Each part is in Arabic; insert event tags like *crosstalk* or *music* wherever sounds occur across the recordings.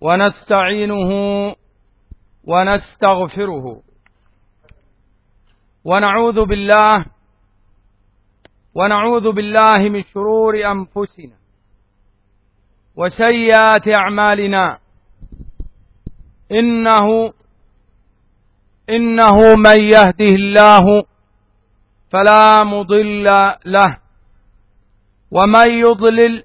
ونستعينه ونستغفره ونعوذ بالله ونعوذ بالله من شرور أنفسنا وسيئات أعمالنا إنه إنه من يهده الله فلا مضل له ومن يضلل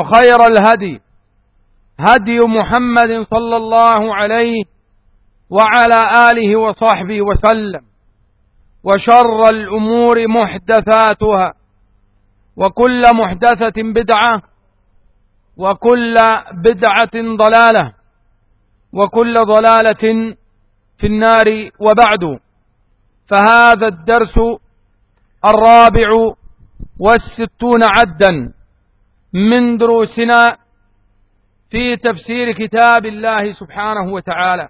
وخير الهدي هدي محمد صلى الله عليه وعلى آله وصحبه وسلم وشر الأمور محدثاتها وكل محدثة بدعة وكل بدعة ضلالة وكل ضلالة في النار وبعد. فهذا الدرس الرابع والستون عدا. من دروسنا في تفسير كتاب الله سبحانه وتعالى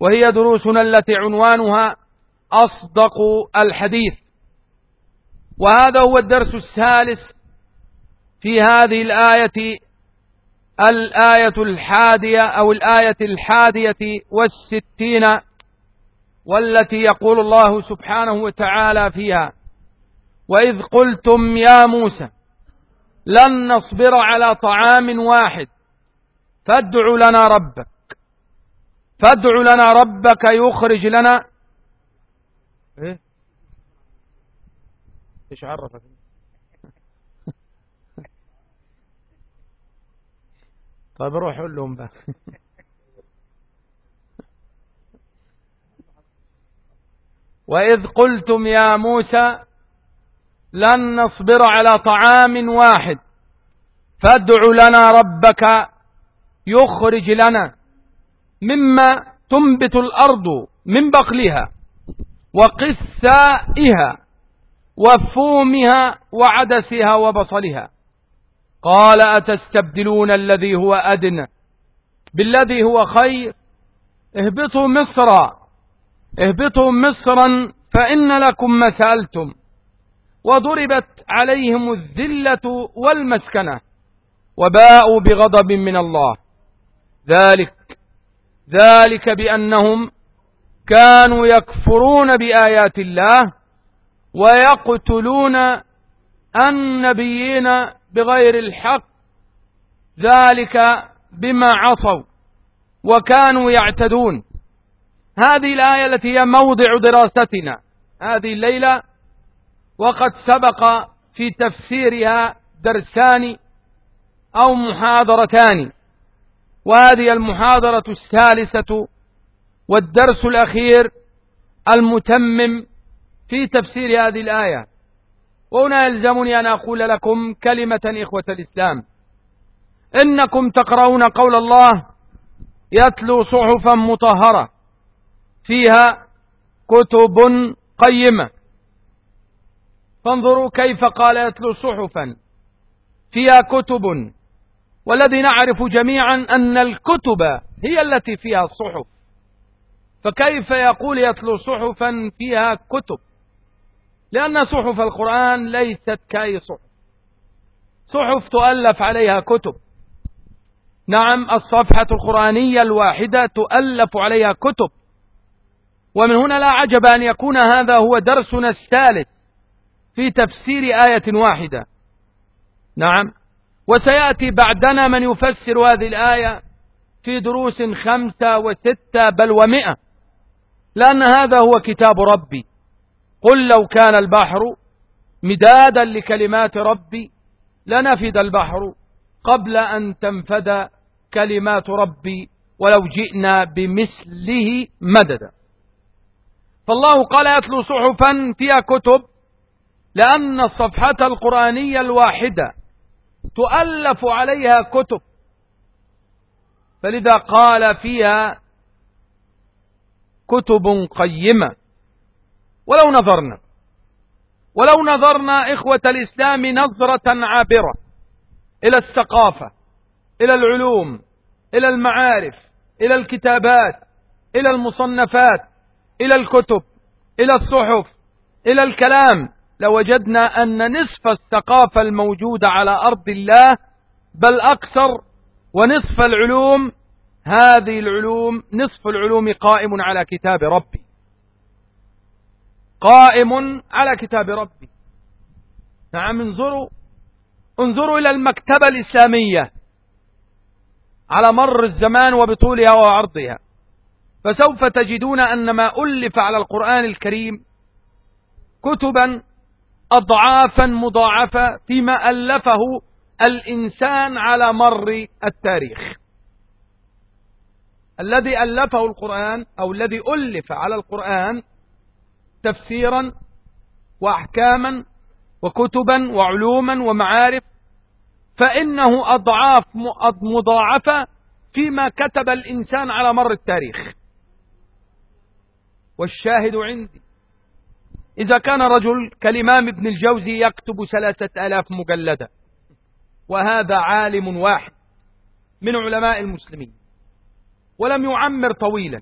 وهي دروسنا التي عنوانها أصدق الحديث. وهذا هو الدرس الثالث في هذه الآية الآية الحادية أو الآية الحادية والستين والتي يقول الله سبحانه وتعالى فيها وإذ قلتم يا موسى لن نصبر على طعام واحد. فادع لنا ربك. فادع لنا ربك يخرج لنا. إيه؟ إيش عرفك؟ *laughs* طيب روح قول لهم بقى. *laughs* وإذ قلتم يا موسى لن نصبر على طعام واحد. فادع لنا ربك يخرج لنا مما تنبت الأرض من بقلها وقثائها وفومها وعدسها وبصلها. قال أتستبدلون الذي هو أدنى بالذي هو خير؟ اهبطوا مصرا اهبطوا مصرا فإن لكم ما سألتم. وضربت عليهم الذلة والمسكنة وباءوا بغضب من الله. ذلك ذلك بأنهم كانوا يكفرون بآيات الله ويقتلون النبيين بغير الحق. ذلك بما عصوا وكانوا يعتدون. هذه الآية التي هي موضع دراستنا. هذه الليلة وقد سبق في تفسيرها درسان أو محاضرتان وهذه المحاضرة الثالثة والدرس الأخير المتمم في تفسير هذه الآية. وهنا يلزمني أن أقول لكم كلمة إخوة الإسلام. إنكم تقرؤون قول الله يتلو صحفا مطهرة فيها كتب قيمة. فانظروا كيف قال يتلو صحفا فيها كتب والذي نعرف جميعا أن الكتب هي التي فيها الصحف فكيف يقول يتلو صحفا فيها كتب؟ لأن صحف القرآن ليست كأي صحف. صحف تؤلف عليها كتب. نعم الصفحة القرآنية الواحدة تؤلف عليها كتب. ومن هنا لا عجب أن يكون هذا هو درسنا الثالث. في تفسير آية واحدة. نعم. وسيأتي بعدنا من يفسر هذه الآية في دروس خمسة وستة بل ومئة. لأن هذا هو كتاب ربي. قل لو كان البحر مدادا لكلمات ربي لنفد البحر قبل أن تنفد كلمات ربي ولو جئنا بمثله مددا. فالله قال يتلو صحفا فيها كتب لأن الصفحة القرآنية الواحدة تؤلف عليها كتب. فلذا قال فيها كتب قيمة. ولو نظرنا ولو نظرنا إخوة الإسلام نظرة عابرة إلى الثقافة إلى العلوم إلى المعارف إلى الكتابات إلى المصنفات إلى الكتب إلى الصحف إلى الكلام. لوجدنا أن نصف الثقافة الموجودة على أرض الله بل أكثر ونصف العلوم هذه العلوم نصف العلوم قائم على كتاب ربي. قائم على كتاب ربي. نعم انظروا انظروا إلى المكتبة الإسلامية على مر الزمان وبطولها وعرضها. فسوف تجدون أن ما ألف على القرآن الكريم كتبا أضعافا مضاعفة فيما ألفه الإنسان على مر التاريخ. الذي ألفه القرآن أو الذي ألف على القرآن تفسيرا وأحكاما وكتبا وعلوما ومعارف فإنه أضعاف مضاعفة فيما كتب الإنسان على مر التاريخ. والشاهد عندي إذا كان رجل كالإمام ابن الجوزي يكتب ثلاثة آلاف مجلدة وهذا عالم واحد من علماء المسلمين ولم يعمر طويلا.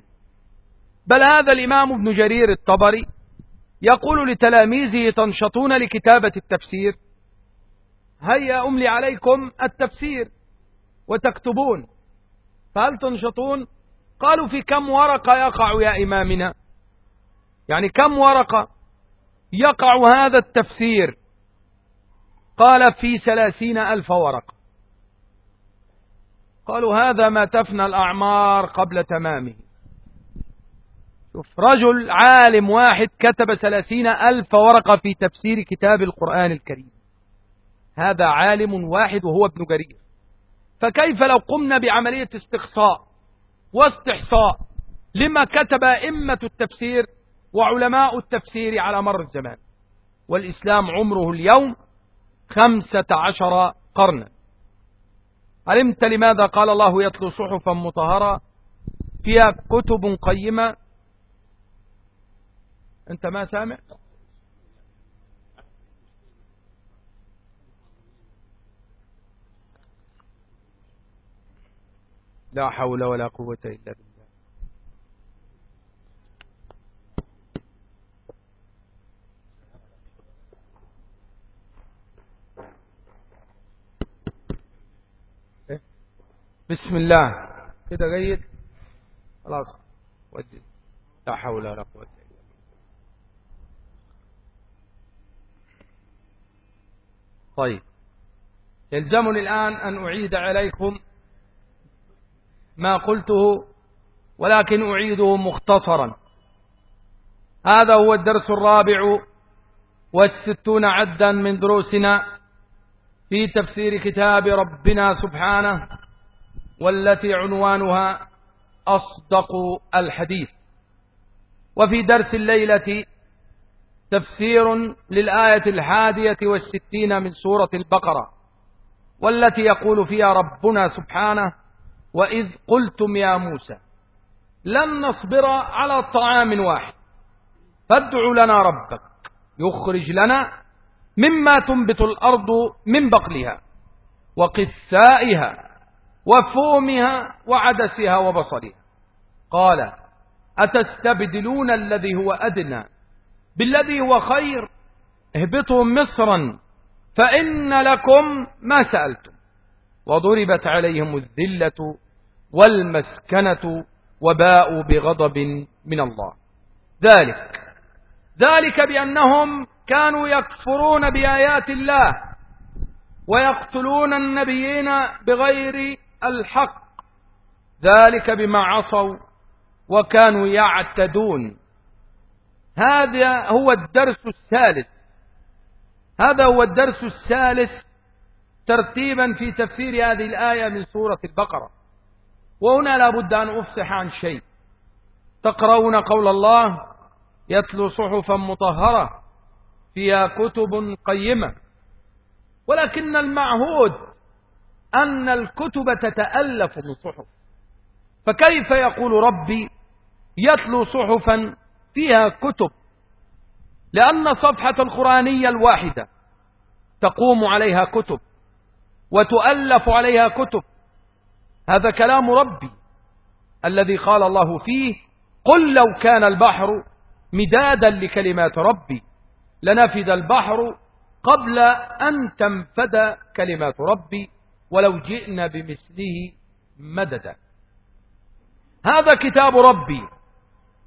بل هذا الإمام ابن جرير الطبري يقول لتلاميذه تنشطون لكتابة التفسير؟ هيا أملي عليكم التفسير وتكتبون. فهل تنشطون؟ قالوا في كم ورقة يقع يا إمامنا؟ يعني كم ورقة؟ يقع هذا التفسير. قال في ثلاثين ألف ورقة. قالوا هذا ما تفنى الأعمار قبل تمامه. شوف رجل عالم واحد كتب ثلاثين ألف ورقة في تفسير كتاب القرآن الكريم. هذا عالم واحد وهو ابن جرير. فكيف لو قمنا بعملية استقصاء واستحصاء لما كتب أئمة التفسير وعلماء التفسير على مر الزمان. والإسلام عمره اليوم خمسة عشر قرنا. علمت لماذا قال الله يتلو صحفا مطهرة؟ فيها كتب قيمة. أنت ما سامع؟ لا حول ولا قوة إلا بالله. بسم الله. كده جيد؟ خلاص. ودي. لا حول ولا قوة إلا طيب. يلزمني الآن أن أعيد عليكم ما قلته ولكن أعيده مختصرا. هذا هو الدرس الرابع والستون عدا من دروسنا في تفسير كتاب ربنا سبحانه. والتي عنوانها أصدق الحديث. وفي درس الليلة تفسير للآية الحادية والستين من سورة البقرة والتي يقول فيها ربنا سبحانه وإذ قلتم يا موسى لن نصبر على طعام واحد فادع لنا ربك يخرج لنا مما تنبت الأرض من بقلها وقثائها. وفومها وعدسها وبصرها. قال أتستبدلون الذي هو أدنى؟ بالذي هو خير؟ اهبطوا مصرا فإن لكم ما سألتم. وضربت عليهم الذلة والمسكنة وباءوا بغضب من الله. ذلك ذلك بأنهم كانوا يكفرون بآيات الله ويقتلون النبيين بغير الحق ذلك بما عصوا وكانوا يعتدون. هذا هو الدرس الثالث. هذا هو الدرس الثالث ترتيبا في تفسير هذه الآية من سورة البقرة. وهنا لابد أن أفصح عن شيء. تقرؤون قول الله يتلو صحفا مطهرة فيها كتب قيمة. ولكن المعهود أن الكتب تتألف من صحف فكيف يقول ربي يتلو صحفا فيها كتب؟ لأن الصفحة القرآنية الواحدة تقوم عليها كتب وتؤلف عليها كتب. هذا كلام ربي الذي قال الله فيه قل لو كان البحر مدادا لكلمات ربي لنفد البحر قبل أن تنفد كلمات ربي. ولو جئنا بمثله مددا. هذا كتاب ربي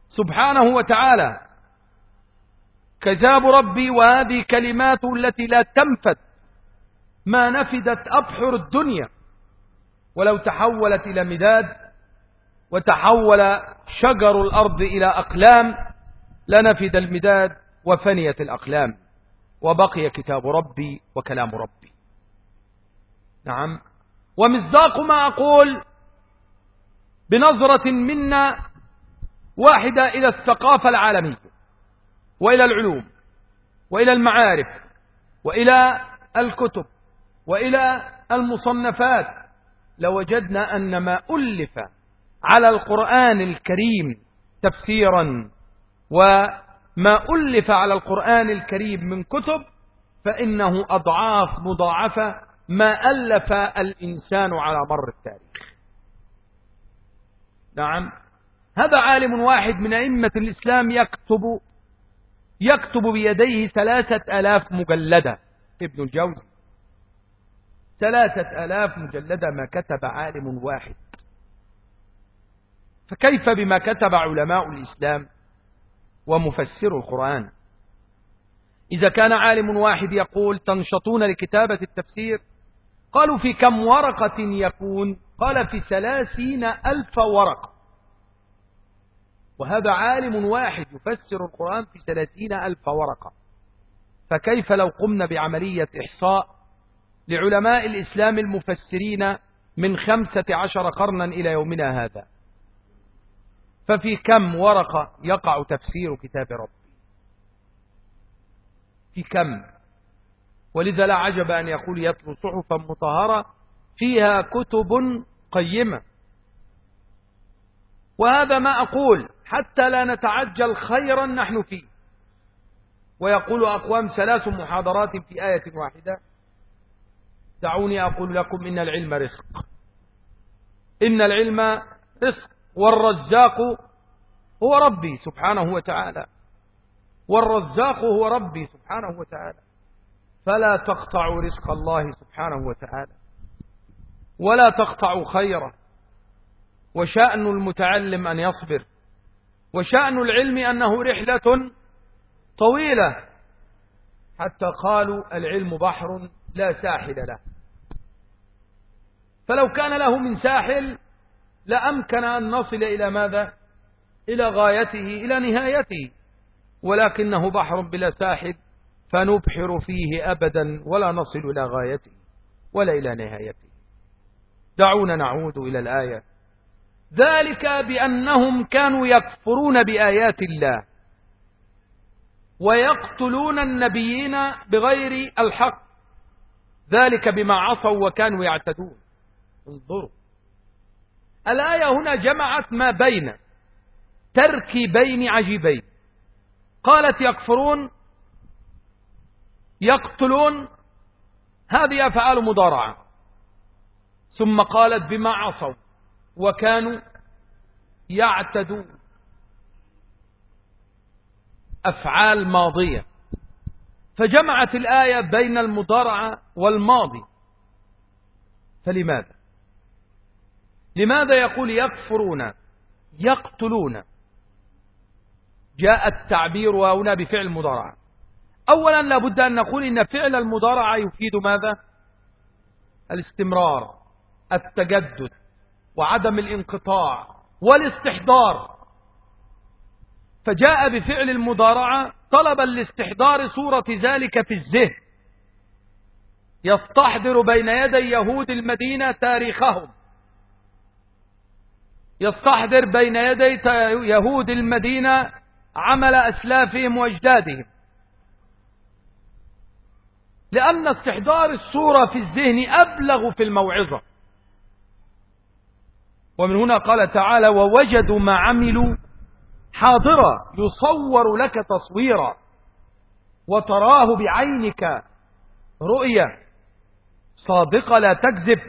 سبحانه وتعالى. كتاب ربي وهذه كلماته التي لا تنفد. ما نفدت أبحر الدنيا. ولو تحولت إلى مداد وتحول شجر الأرض إلى أقلام لنفد المداد وفنيت الأقلام. وبقي كتاب ربي وكلام ربي. نعم. ومصداق ما أقول بنظرة منا واحدة إلى الثقافة العالمية وإلى العلوم وإلى المعارف وإلى الكتب وإلى المصنفات. لوجدنا أن ما ألف على القرآن الكريم تفسيرا وما ألف على القرآن الكريم من كتب فإنه أضعاف مضاعفة ما ألف الإنسان على مر التاريخ. نعم. هذا عالم واحد من أئمة الإسلام يكتب يكتب بيديه ثلاثة آلاف مجلدة. ابن الجوزي. ثلاثة آلاف مجلدة ما كتب عالم واحد. فكيف بما كتب علماء الإسلام ومفسر القرآن؟ إذا كان عالم واحد يقول تنشطون لكتابة التفسير قالوا في كم ورقة يكون؟ قال في ثلاثين ألف ورقة. وهذا عالم واحد يفسر القرآن في ثلاثين ألف ورقة. فكيف لو قمنا بعملية إحصاء لعلماء الإسلام المفسرين من خمسة عشر قرنا إلى يومنا هذا؟ ففي كم ورقة يقع تفسير كتاب ربي؟ في كم؟ ولذا لا عجب أن يقول يتلو صحفا مطهرة فيها كتب قيمة. وهذا ما أقول حتى لا نتعجل خيرا نحن فيه. ويقول أقوام ثلاث محاضرات في آية واحدة دعوني أقول لكم إن العلم رزق. إن العلم رزق والرزاق هو ربي سبحانه وتعالى. والرزاق هو ربي سبحانه وتعالى. فلا تقطعوا رزق الله سبحانه وتعالى ولا تقطعوا خيره وشأن المتعلم أن يصبر وشأن العلم أنه رحلة طويلة حتى قالوا العلم بحر لا ساحل له. فلو كان له من ساحل لأمكن أن نصل إلى ماذا؟ إلى غايته إلى نهايته ولكنه بحر بلا ساحل فنبحر فيه أبدا ولا نصل إلى غايته ولا إلى نهايته. دعونا نعود إلى الآية. ذلك بأنهم كانوا يكفرون بآيات الله ويقتلون النبيين بغير الحق. ذلك بما عصوا وكانوا يعتدون. انظروا الآية هنا جمعت ما بين تركيبين عجيبين. قالت يكفرون يقتلون هذه أفعال مضارعة. ثم قالت بما عصوا وكانوا يعتدون. أفعال ماضية. فجمعت الآية بين المضارعة والماضي. فلماذا؟ لماذا يقول يكفرون يقتلون؟ جاء التعبير هنا بفعل المضارعة أولا لابد أن نقول إن فعل المضارعة يفيد ماذا؟ الاستمرار التجدد وعدم الانقطاع والاستحضار. فجاء بفعل المضارعة طلبا لاستحضار صورة ذلك في الذهن. يستحضر بين يدي يهود المدينة تاريخهم. يستحضر بين يدي يهود المدينة عمل أسلافهم وأجدادهم. لأن استحضار الصورة في الذهن أبلغ في الموعظة. ومن هنا قال تعالى ووجدوا ما عملوا حاضرا يصور لك تصويرا وتراه بعينك رؤية صادقة لا تكذب.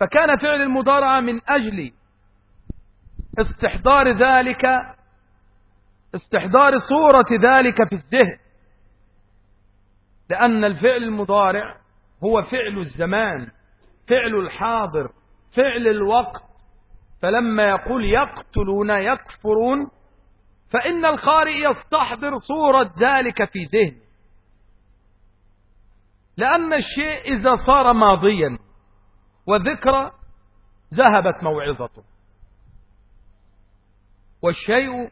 فكان فعل المضارعة من أجل استحضار ذلك استحضار صورة ذلك في الذهن. لأن الفعل المضارع هو فعل الزمان فعل الحاضر فعل الوقت. فلما يقول يقتلون يكفرون فإن القارئ يستحضر صورة ذلك في ذهنه. لأن الشيء إذا صار ماضيا وذكرى ذهبت موعظته. والشيء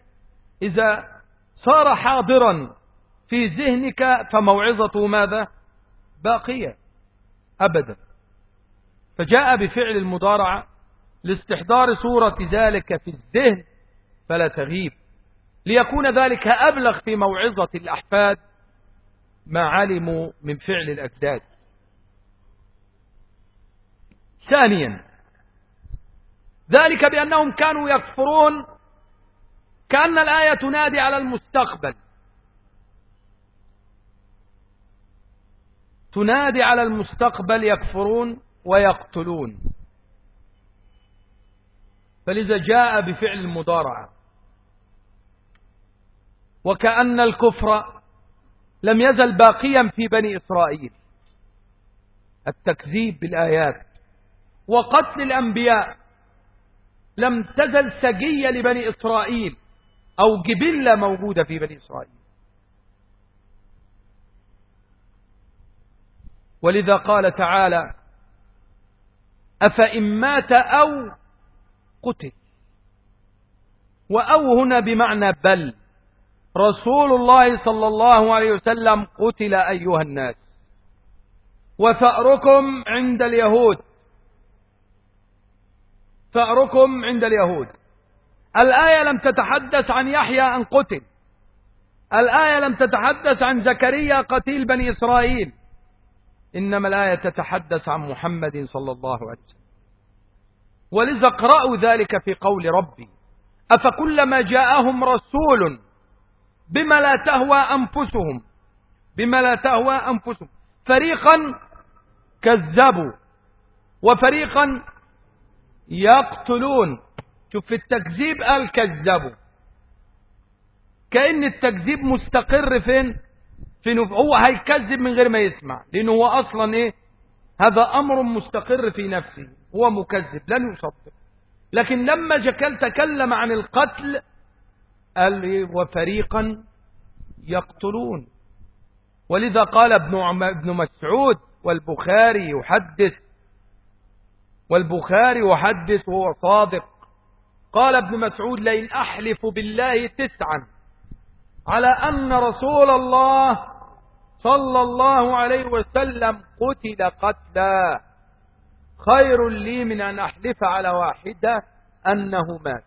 إذا صار حاضرا في ذهنك فموعظته ماذا؟ باقية. أبدا. فجاء بفعل المضارعة لاستحضار صورة ذلك في الذهن فلا تغيب. ليكون ذلك أبلغ في موعظة الأحفاد ما علموا من فعل الأجداد. ثانيا ذلك بأنهم كانوا يكفرون كأن الآية تنادي على المستقبل. تنادي على المستقبل يكفرون ويقتلون. فلذا جاء بفعل المضارعة وكأن الكفر لم يزل باقيا في بني إسرائيل. التكذيب بالآيات. وقتل الأنبياء لم تزل سجية لبني إسرائيل أو جبلة موجودة في بني إسرائيل. ولذا قال تعالى أفإن مات أو قتل وأو هنا بمعنى بل رسول الله صلى الله عليه وسلم قتل أيها الناس وثأركم عند اليهود ثأركم عند اليهود الآية لم تتحدث عن يحيى أن قتل الآية لم تتحدث عن زكريا قتيل بني إسرائيل إنما الآية تتحدث عن محمد صلى الله عليه وسلم. ولذا اقرأوا ذلك في قول ربي. أفكلما جاءهم رسول بما لا تهوى أنفسهم بما لا تهوى أنفسهم. فريقا كذبوا وفريقا يقتلون. شوف في التكذيب قال كذبوا. كأن التكذيب مستقر فين؟ في نف... هو هيكذب من غير ما يسمع. لأنه هو أصلا إيه؟ هذا أمر مستقر في نفسه. هو مكذب لن يصدق. لكن لما جكال تكلم عن القتل قال وفريقا يقتلون. ولذا قال ابن, ابن مسعود والبخاري يحدث. والبخاري يحدث وهو صادق. قال ابن مسعود لئن أحلف بالله تسعا على أن رسول الله صلى الله عليه وسلم قتل قتلا. خير لي من أن أحلف على واحدة أنه مات.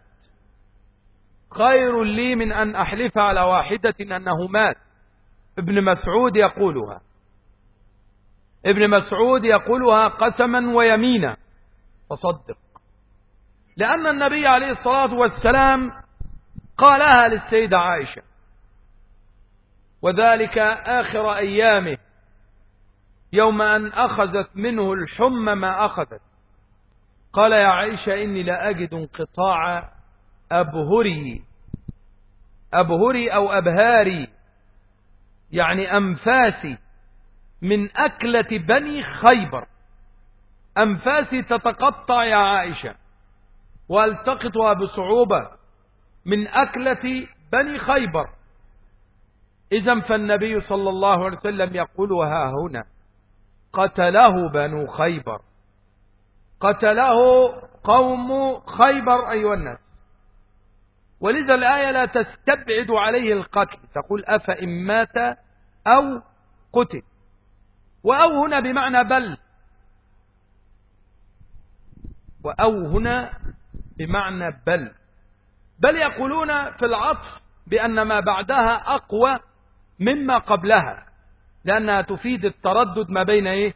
خير لي من أن أحلف على واحدة أنه مات. ابن مسعود يقولها. ابن مسعود يقولها قسما ويمينا. فصدق. لأن النبي عليه الصلاة والسلام قالها للسيدة عائشة. وذلك آخر أيامه يوم أن أخذت منه الحمى ما أخذت. قال يا عائشة إني لا أجد انقطاع أبهري أبهري أو أبهاري يعني أنفاسي من أكلة بني خيبر. أنفاسي تتقطع يا عائشة وألتقطها بصعوبة من أكلة بني خيبر. إذا فالنبي صلى الله عليه وسلم يقول ها هنا قتله بنو خيبر. قتله قوم خيبر أيها الناس. ولذا الآية لا تستبعد عليه القتل تقول أفإن مات أو قتل. وأو هنا بمعنى بل. وأو هنا بمعنى بل. بل يقولون في العطف بأن ما بعدها أقوى مما قبلها لأنها تفيد التردد ما بين إيه؟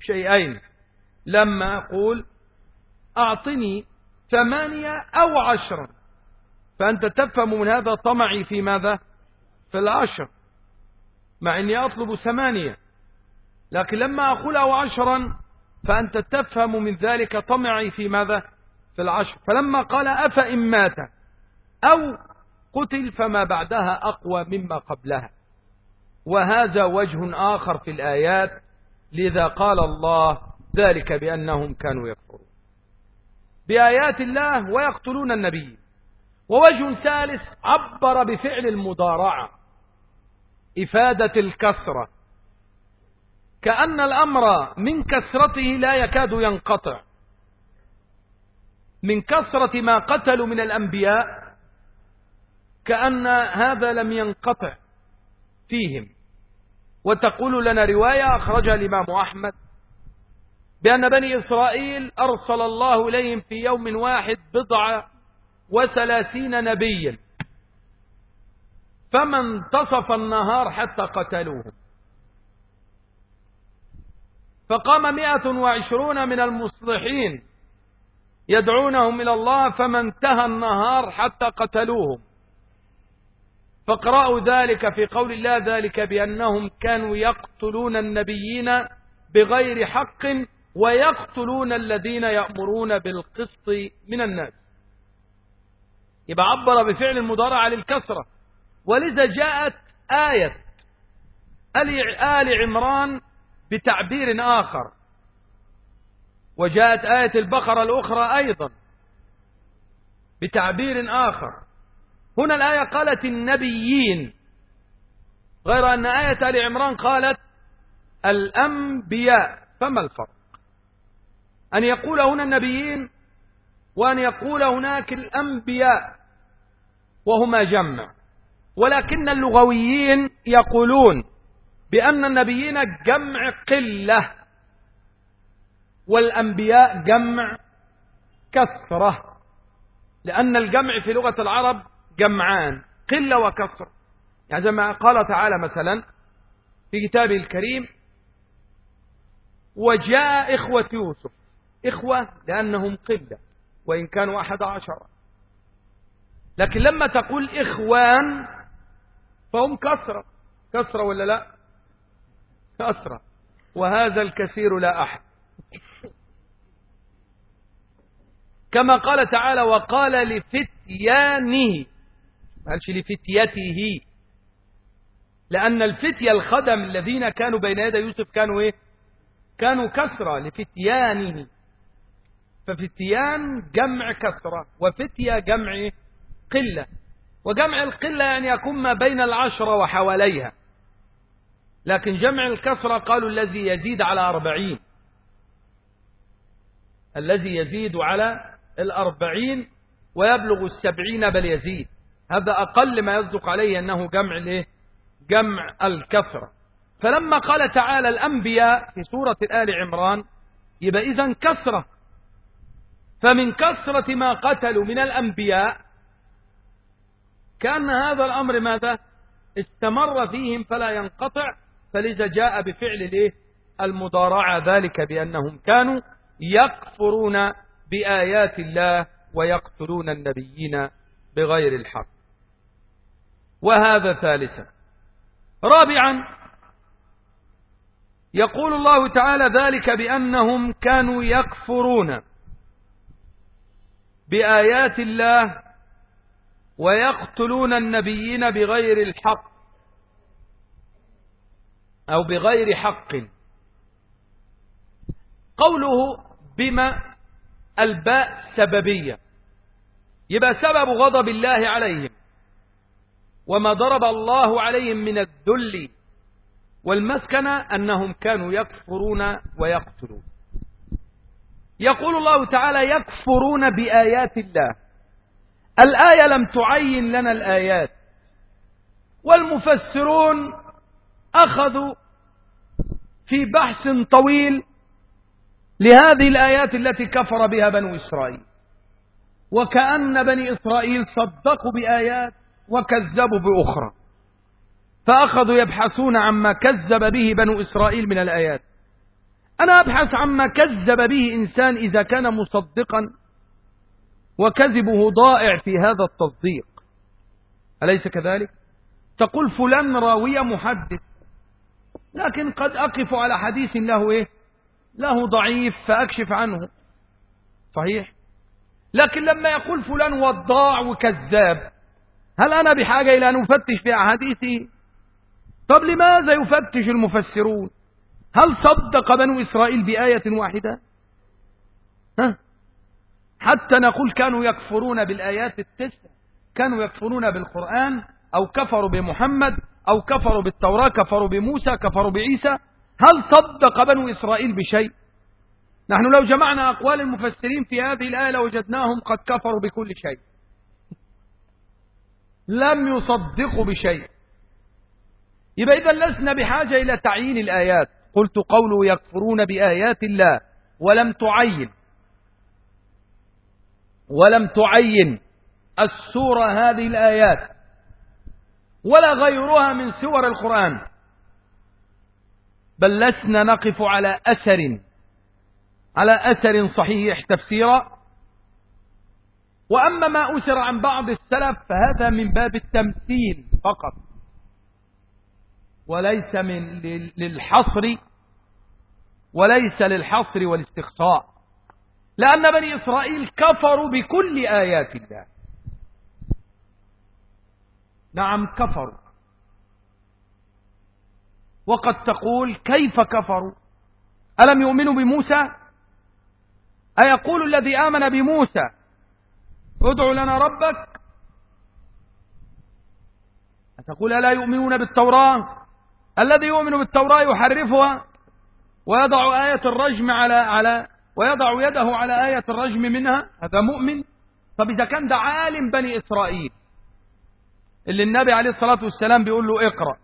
شيئين. لما أقول أعطني ثمانية أو عشرا فأنت تفهم من هذا طمعي في ماذا؟ في العشر. مع أني أطلب ثمانية. لكن لما أقول أو عشرا فأنت تفهم من ذلك طمعي في ماذا؟ في العشر. فلما قال أفإن مات أو قتل فما بعدها أقوى مما قبلها. وهذا وجه آخر في الآيات لذا قال الله ذلك بأنهم كانوا يكفرون. بآيات الله ويقتلون النبي. ووجه ثالث عبر بفعل المضارعة إفادة الكسرة. كأن الأمر من كسرته لا يكاد ينقطع. من كسرة ما قتلوا من الأنبياء كأن هذا لم ينقطع فيهم. وتقول لنا رواية أخرجها الإمام أحمد بأن بني إسرائيل أرسل الله إليهم في يوم واحد بضع وثلاثين نبيا فما انتصف النهار حتى قتلوهم. فقام مئة وعشرون من المصلحين يدعونهم إلى الله فما انتهى النهار حتى قتلوهم. فاقرأوا ذلك في قول الله ذلك بأنهم كانوا يقتلون النبيين بغير حق ويقتلون الذين يأمرون بالقسط من الناس. يبقى عبر بفعل المضارع للكسرة. ولذا جاءت آية آل عمران بتعبير آخر. وجاءت آية البقرة الأخرى أيضا بتعبير آخر. هنا الآية قالت النبيين. غير أن آية آل عمران قالت الأنبياء. فما الفرق؟ أن يقول هنا النبيين وأن يقول هناك الأنبياء وهما جمع. ولكن اللغويين يقولون بأن النبيين جمع قلة والأنبياء جمع كثرة. لأن الجمع في لغة العرب جمعان قلة وكثرة يعني زي ما قال تعالى مثلا في كتابه الكريم وجاء إخوة يوسف. إخوة لأنهم قلة وإن كانوا أحد عشر. لكن لما تقول إخوان فهم كثرة كثرة ولا لا؟ كثرة وهذا الكثير لا أحد. كما قال تعالى وقال لفتيانه قالش لفتيته. لأن الفتية الخدم الذين كانوا بين يدي يوسف كانوا إيه؟ كانوا كثرة لفتيانه. ففتيان جمع كثرة وفتية جمع قلة. وجمع القلة يعني يكون ما بين العشرة وحواليها. لكن جمع الكثرة قالوا الذي يزيد على أربعين. الذي يزيد على الأربعين ويبلغ السبعين بل يزيد هذا أقل ما يصدق عليه أنه جمع الايه جمع الكثرة فلما قال تعالى الأنبياء في سورة آل عمران يبقى إذن كثرة فمن كثرة ما قتلوا من الأنبياء كأن هذا الأمر ماذا؟ استمر فيهم فلا ينقطع. فلذا جاء بفعل الايه المضارعة ذلك بأنهم كانوا يكفرون بآيات الله ويقتلون النبيين بغير الحق. وهذا ثالثا. رابعا يقول الله تعالى ذلك بأنهم كانوا يكفرون بآيات الله ويقتلون النبيين بغير الحق أو بغير حق. قوله بما الباء سببية يبقى سبب غضب الله عليهم. وما ضرب الله عليهم من الذل والمسكنة أنهم كانوا يكفرون ويقتلون. يقول الله تعالى يكفرون بآيات الله. الآية لم تعين لنا الآيات. والمفسرون أخذوا في بحث طويل لهذه الآيات التي كفر بها بنو إسرائيل. وكأن بني إسرائيل صدقوا بآيات وكذبوا بأخرى. فأخذوا يبحثون عما كذب به بنو إسرائيل من الآيات. أنا أبحث عما كذب به إنسان إذا كان مصدقا وكذبه ضائع في هذا التصديق. أليس كذلك؟ تقول فلان راوية محدث لكن قد أقف على حديث له إيه؟ له ضعيف فأكشف عنه. صحيح؟ لكن لما يقول فلان وضاع وكذاب هل أنا بحاجة إلى أن أفتش في أحاديثه طب لماذا يفتش المفسرون؟ هل صدق بنو إسرائيل بآية واحدة؟ ها؟ حتى نقول كانوا يكفرون بالآيات التسع كانوا يكفرون بالقرآن أو كفروا بمحمد أو كفروا بالتوراة كفروا بموسى كفروا بعيسى هل صدق بنو إسرائيل بشيء؟ نحن لو جمعنا أقوال المفسرين في هذه الآية لوجدناهم قد كفروا بكل شيء. لم يصدقوا بشيء. يبقى إذا لسنا بحاجة إلى تعيين الآيات. قلت قوله يكفرون بآيات الله ولم تعين. ولم تعين السورة هذه الآيات ولا غيرها من سور القرآن. بل لسنا نقف على أثر على أثر صحيح تفسيرا وأما ما أسر عن بعض السلف فهذا من باب التمثيل فقط. وليس من للحصر وليس للحصر والاستخصاء لأن بني إسرائيل كفروا بكل آيات الله. نعم كفروا. وقد تقول كيف كفروا؟ ألم يؤمنوا بموسى؟ أيقول الذي آمن بموسى ادع لنا ربك. أتقول ألا يؤمنون بالتوراة؟ الذي يؤمن بالتوراة يحرفها ويضع آية الرجم على على ويضع يده على آية الرجم منها. هذا مؤمن؟ طب إذا كان ده عالم بني إسرائيل. اللي النبي عليه الصلاة والسلام بيقول له اقرأ.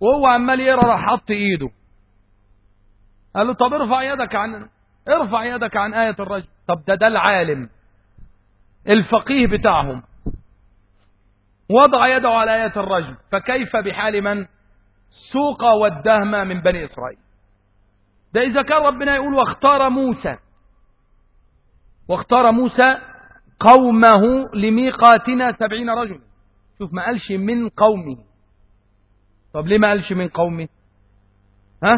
وهو عمال يقرأ راح حط إيده. قال له طب ارفع يدك عن ارفع يدك عن آية الرجم. طب ده ده العالم. الفقيه بتاعهم. وضع يده على آية الرجم فكيف بحال من سوق والدهم من بني إسرائيل؟ ده إذا كان ربنا يقول واختار موسى. واختار موسى قومه لميقاتنا سبعين رجل شوف ما قالش من قومه. طب ليه ما قالش من قومه؟ ها؟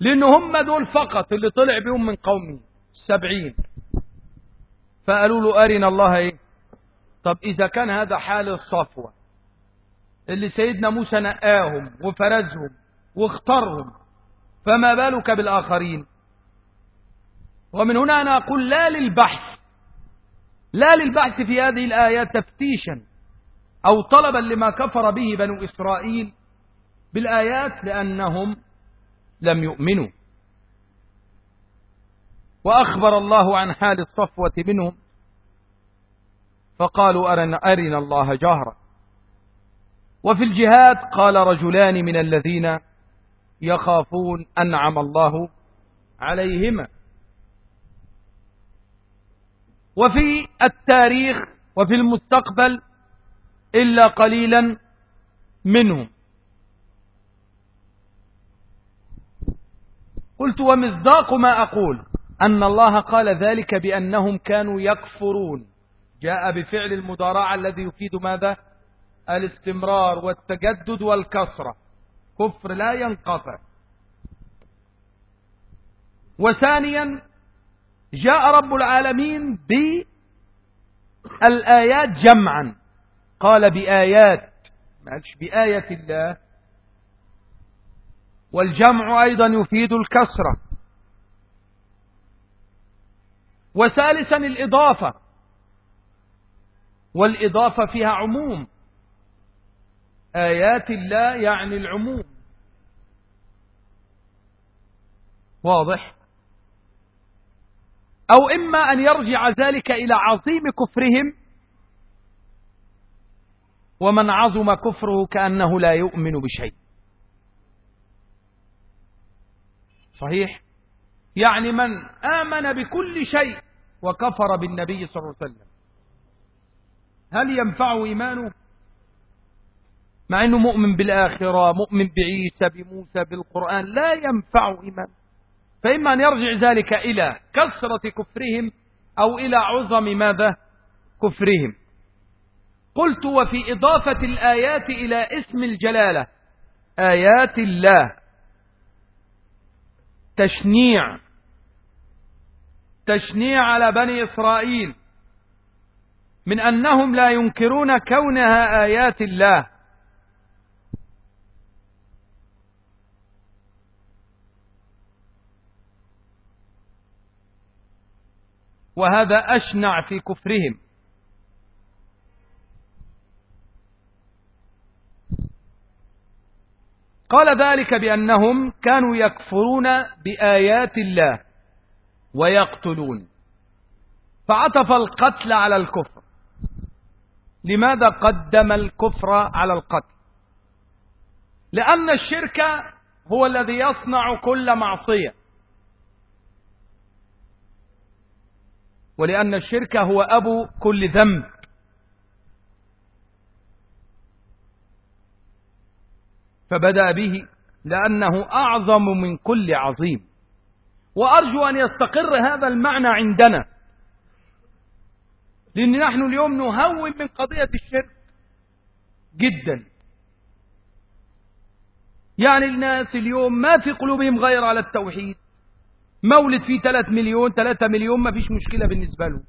لأن هم دول فقط اللي طلع بهم من قومه. سبعين. فقالوا له أرنا الله إيه؟ طب إذا كان هذا حال الصفوة اللي سيدنا موسى نقاهم وفرزهم واختارهم فما بالك بالآخرين؟ ومن هنا أنا أقول لا للبحث لا للبحث في هذه الآيات تفتيشا أو طلبا لما كفر به بنو إسرائيل بالآيات لأنهم لم يؤمنوا. وأخبر الله عن حال الصفوة منهم. فقالوا أرنا, أرنا الله جهرا. وفي الجهاد قال رجلان من الذين يخافون أنعم الله عليهما. وفي التاريخ وفي المستقبل إلا قليلا منهم. قلت ومصداق ما أقول. أن الله قال ذلك بأنهم كانوا يكفرون. جاء بفعل المضارعة الذي يفيد ماذا؟ الاستمرار والتجدد والكسرة. كفر لا ينقطع. وثانيا جاء رب العالمين بالآيات جمعا. قال بآيات بآية الله. والجمع أيضا يفيد الكسرة. وثالثا الإضافة. والإضافة فيها عموم. آيات الله يعني العموم. واضح؟ أو إما أن يرجع ذلك إلى عظيم كفرهم. ومن عظم كفره كأنه لا يؤمن بشيء. صحيح؟ يعني من آمن بكل شيء وكفر بالنبي صلى الله عليه وسلم. هل ينفعه إيمانه؟ مع أنه مؤمن بالآخرة مؤمن بعيسى بموسى بالقرآن لا ينفعه إيمانه. فإما أن يرجع ذلك إلى كثرة كفرهم أو إلى عظم ماذا؟ كفرهم. قلت وفي إضافة الآيات إلى اسم الجلالة آيات الله تشنيع تشنيع على بني إسرائيل من أنهم لا ينكرون كونها آيات الله. وهذا أشنع في كفرهم. قال ذلك بأنهم كانوا يكفرون بآيات الله. ويقتلون. فعطف القتل على الكفر. لماذا قدم الكفر على القتل؟ لأن الشرك هو الذي يصنع كل معصية. ولأن الشرك هو أبو كل ذنب. فبدأ به لأنه أعظم من كل عظيم. وأرجو أن يستقر هذا المعنى عندنا. لأن نحن اليوم نهون من قضية الشرك جدا. يعني الناس اليوم ما في قلوبهم غير على التوحيد. مولد فيه 3 مليون 3 مليون ما فيش مشكلة بالنسبة له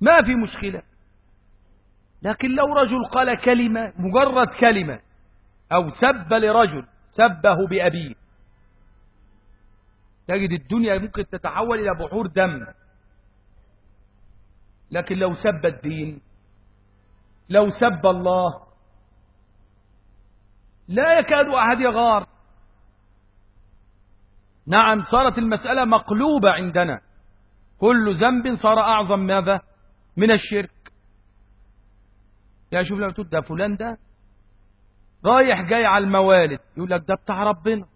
ما في مشكلة. لكن لو رجل قال كلمة مجرد كلمة أو سب لرجل سبه بأبيه. تجد الدنيا ممكن تتحول إلى بحور دم. لكن لو سب الدين لو سب الله لا يكاد أحد يغار. نعم صارت المسألة مقلوبة عندنا. كل ذنب صار أعظم ماذا؟ من الشرك. يا شوف لما تقول ده فلان ده رايح جاي على الموالد يقول لك ده بتاع ربنا.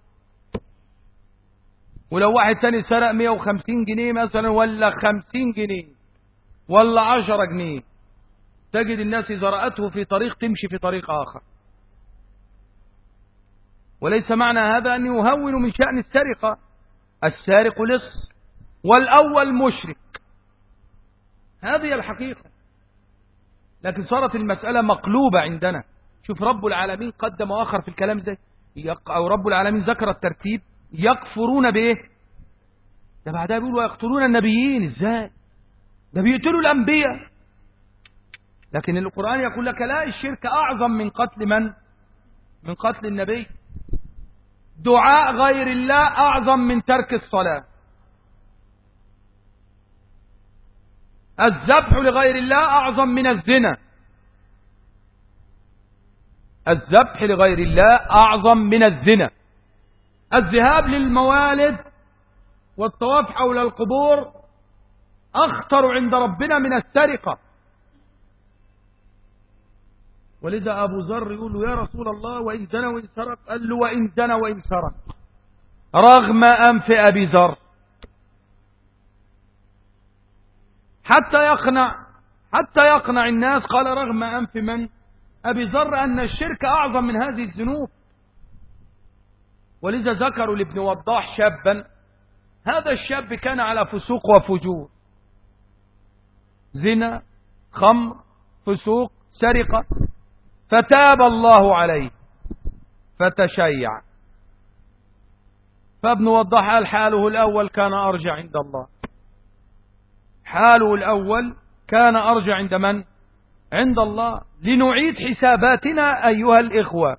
ولو واحد تاني سرق 150 جنيه مثلا ولا 50 جنيه ولا 10 جنيه تجد الناس إذا رأته في طريق تمشي في طريق آخر. وليس معنى هذا أن يهون من شأن السرقة. السارق لص والأول مشرك. هذه الحقيقة. لكن صارت المسألة مقلوبة عندنا. شوف رب العالمين قدم وآخر في الكلام إزاي أو رب العالمين ذكر الترتيب. يكفرون بإيه؟ ده بعدها بيقول ويقتلون النبيين إزاي؟ ده بيقتلوا الأنبياء. لكن القرآن يقول لك لا الشرك أعظم من قتل من؟ من قتل النبي. دعاء غير الله أعظم من ترك الصلاة. الذبح لغير الله أعظم من الزنا. الذبح لغير الله أعظم من الزنا. الذهاب للموالد والطواف حول القبور أخطر عند ربنا من السرقة. ولذا أبو ذر يقول له يا رسول الله وإن زنى وإن سرق. قال له وإن زنى وإن سرق. رغم أنف أبي ذر. حتى يقنع حتى يقنع الناس قال رغم أنف من؟ أبي ذر أن الشرك أعظم من هذه الذنوب. ولذا ذكروا لابن وضاح شابا هذا الشاب كان على فسوق وفجور. زنا خمر فسوق سرقة. فتاب الله عليه. فتشيع. فابن وضح حاله الأول كان أرجع عند الله. حاله الأول كان أرجع عند من؟ عند الله. لنعيد حساباتنا أيها الإخوة.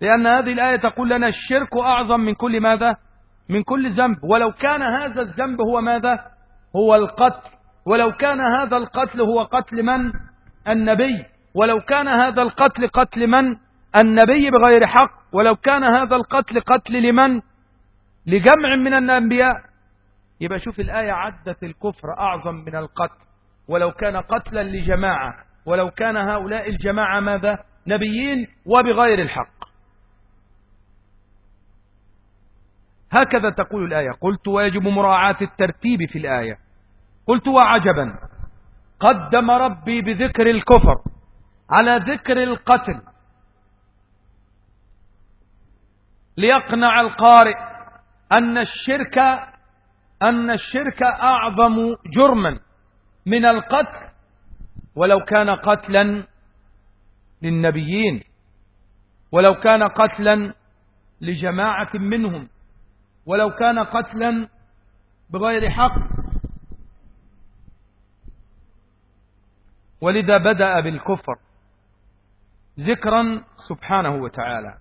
لأن هذه الآية تقول لنا الشرك أعظم من كل ماذا؟ من كل ذنب. ولو كان هذا الذنب هو ماذا؟ هو القتل. ولو كان هذا القتل هو قتل من؟ النبي. ولو كان هذا القتل قتل من؟ النبي بغير حق. ولو كان هذا القتل قتل لمن؟ لجمع من الأنبياء. يبقى شوف الآية عدت الكفر أعظم من القتل. ولو كان قتلا لجماعة. ولو كان هؤلاء الجماعة ماذا؟ نبيين وبغير الحق. هكذا تقول الآية. قلت ويجب مراعاة الترتيب في الآية. قلت وعجبا. قدم ربي بذكر الكفر على ذكر القتل ليقنع القارئ أن الشرك أن الشرك أعظم جرما من القتل. ولو كان قتلا للنبيين. ولو كان قتلا لجماعة منهم. ولو كان قتلا بغير حق. ولذا بدأ بالكفر ذكرا سبحانه وتعالى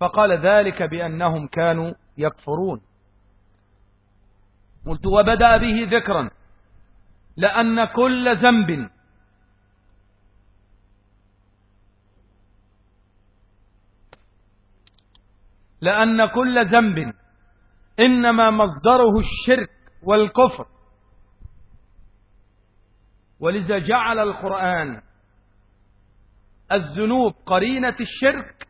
فقال ذلك بأنهم كانوا يكفرون. قلت وبدأ به ذكرا لأن كل ذنب. لأن كل ذنب. إنما مصدره الشرك والكفر. ولذا جعل القرآن الذنوب قرينة الشرك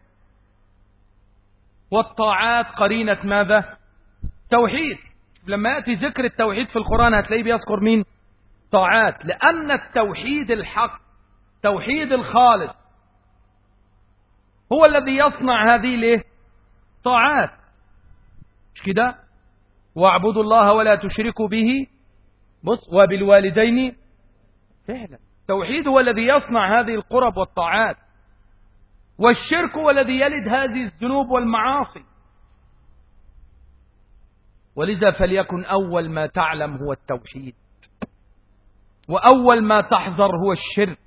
والطاعات قرينة ماذا؟ توحيد. لما يأتي ذكر التوحيد في القرآن هتلاقيه بيذكر مين؟ طاعات. لأن التوحيد الحق توحيد الخالص هو الذي يصنع هذه الايه طاعات. مش كده؟ واعبدوا الله ولا تشركوا به. بص وبالوالدين. فعلا. التوحيد هو الذي يصنع هذه القرب والطاعات. والشرك هو الذي يلد هذه الذنوب والمعاصي. ولذا فليكن أول ما تعلم هو التوحيد. وأول ما تحذر هو الشرك.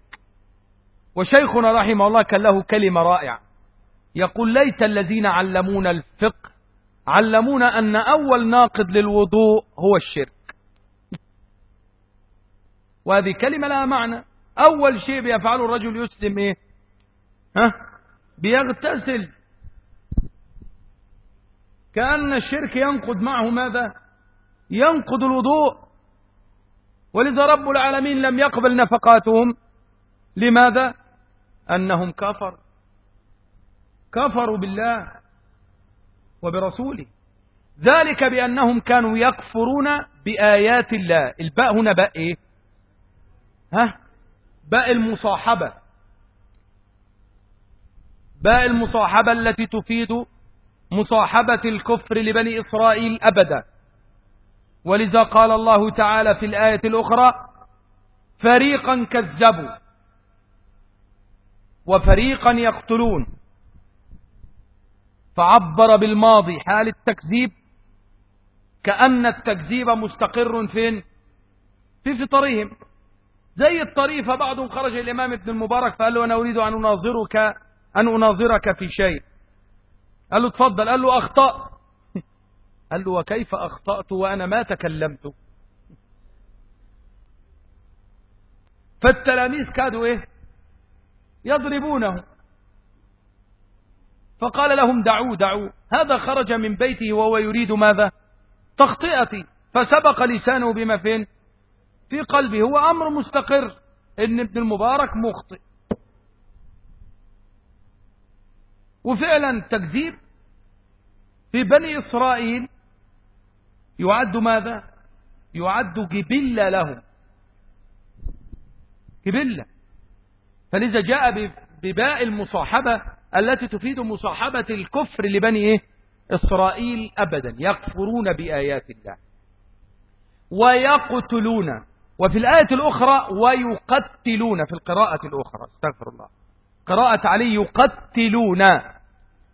وشيخنا رحمه الله كان له كلمة رائعة. يقول ليت الذين علمونا الفقه علمونا أن أول ناقض للوضوء هو الشرك. وهذه كلمة لها معنى. أول شيء بيفعله الرجل يسلم إيه؟ ها؟ بيغتسل. كأن الشرك ينقض معه ماذا؟ ينقض الوضوء. ولذا رب العالمين لم يقبل نفقاتهم. لماذا؟ أنهم كفر كفروا بالله. وبرسوله. ذلك بأنهم كانوا يكفرون بآيات الله. الباء هنا باء إيه؟ ها؟ باء المصاحبة. باء المصاحبة التي تفيد مصاحبة الكفر لبني إسرائيل أبدا. ولذا قال الله تعالى في الآية الأخرى فريقا كذبوا وفريقا يقتلون. فعبر بالماضي. حال التكذيب. كأن التكذيب مستقر فين؟ في فطرهم. زي الطريفة بعضهم خرج الإمام ابن المبارك فقال له أنا أريد أن أناظرك أن أناظرك في شيء. قال له تفضل قال له أخطأ. *laughs* قال له وكيف أخطأت وأنا ما تكلمت؟ فالتلاميذ كادوا إيه؟ يضربونه. فقال لهم دعوا دعوا. هذا خرج من بيته وهو يريد ماذا؟ تخطئتي. فسبق لسانه بما فين؟ في قلبه. هو أمر مستقر. إن ابن المبارك مخطئ. وفعلا تكذيب. في بني إسرائيل يعد ماذا؟ يعد جبلة لهم. جبلة. فلذا جاء بباء المصاحبة. التي تفيد مصاحبة الكفر لبني إيه؟ إسرائيل أبدا يكفرون بآيات الله. ويقتلون وفي الآية الأخرى ويقتلون في القراءة الأخرى استغفر الله. قراءة علي يقتلون.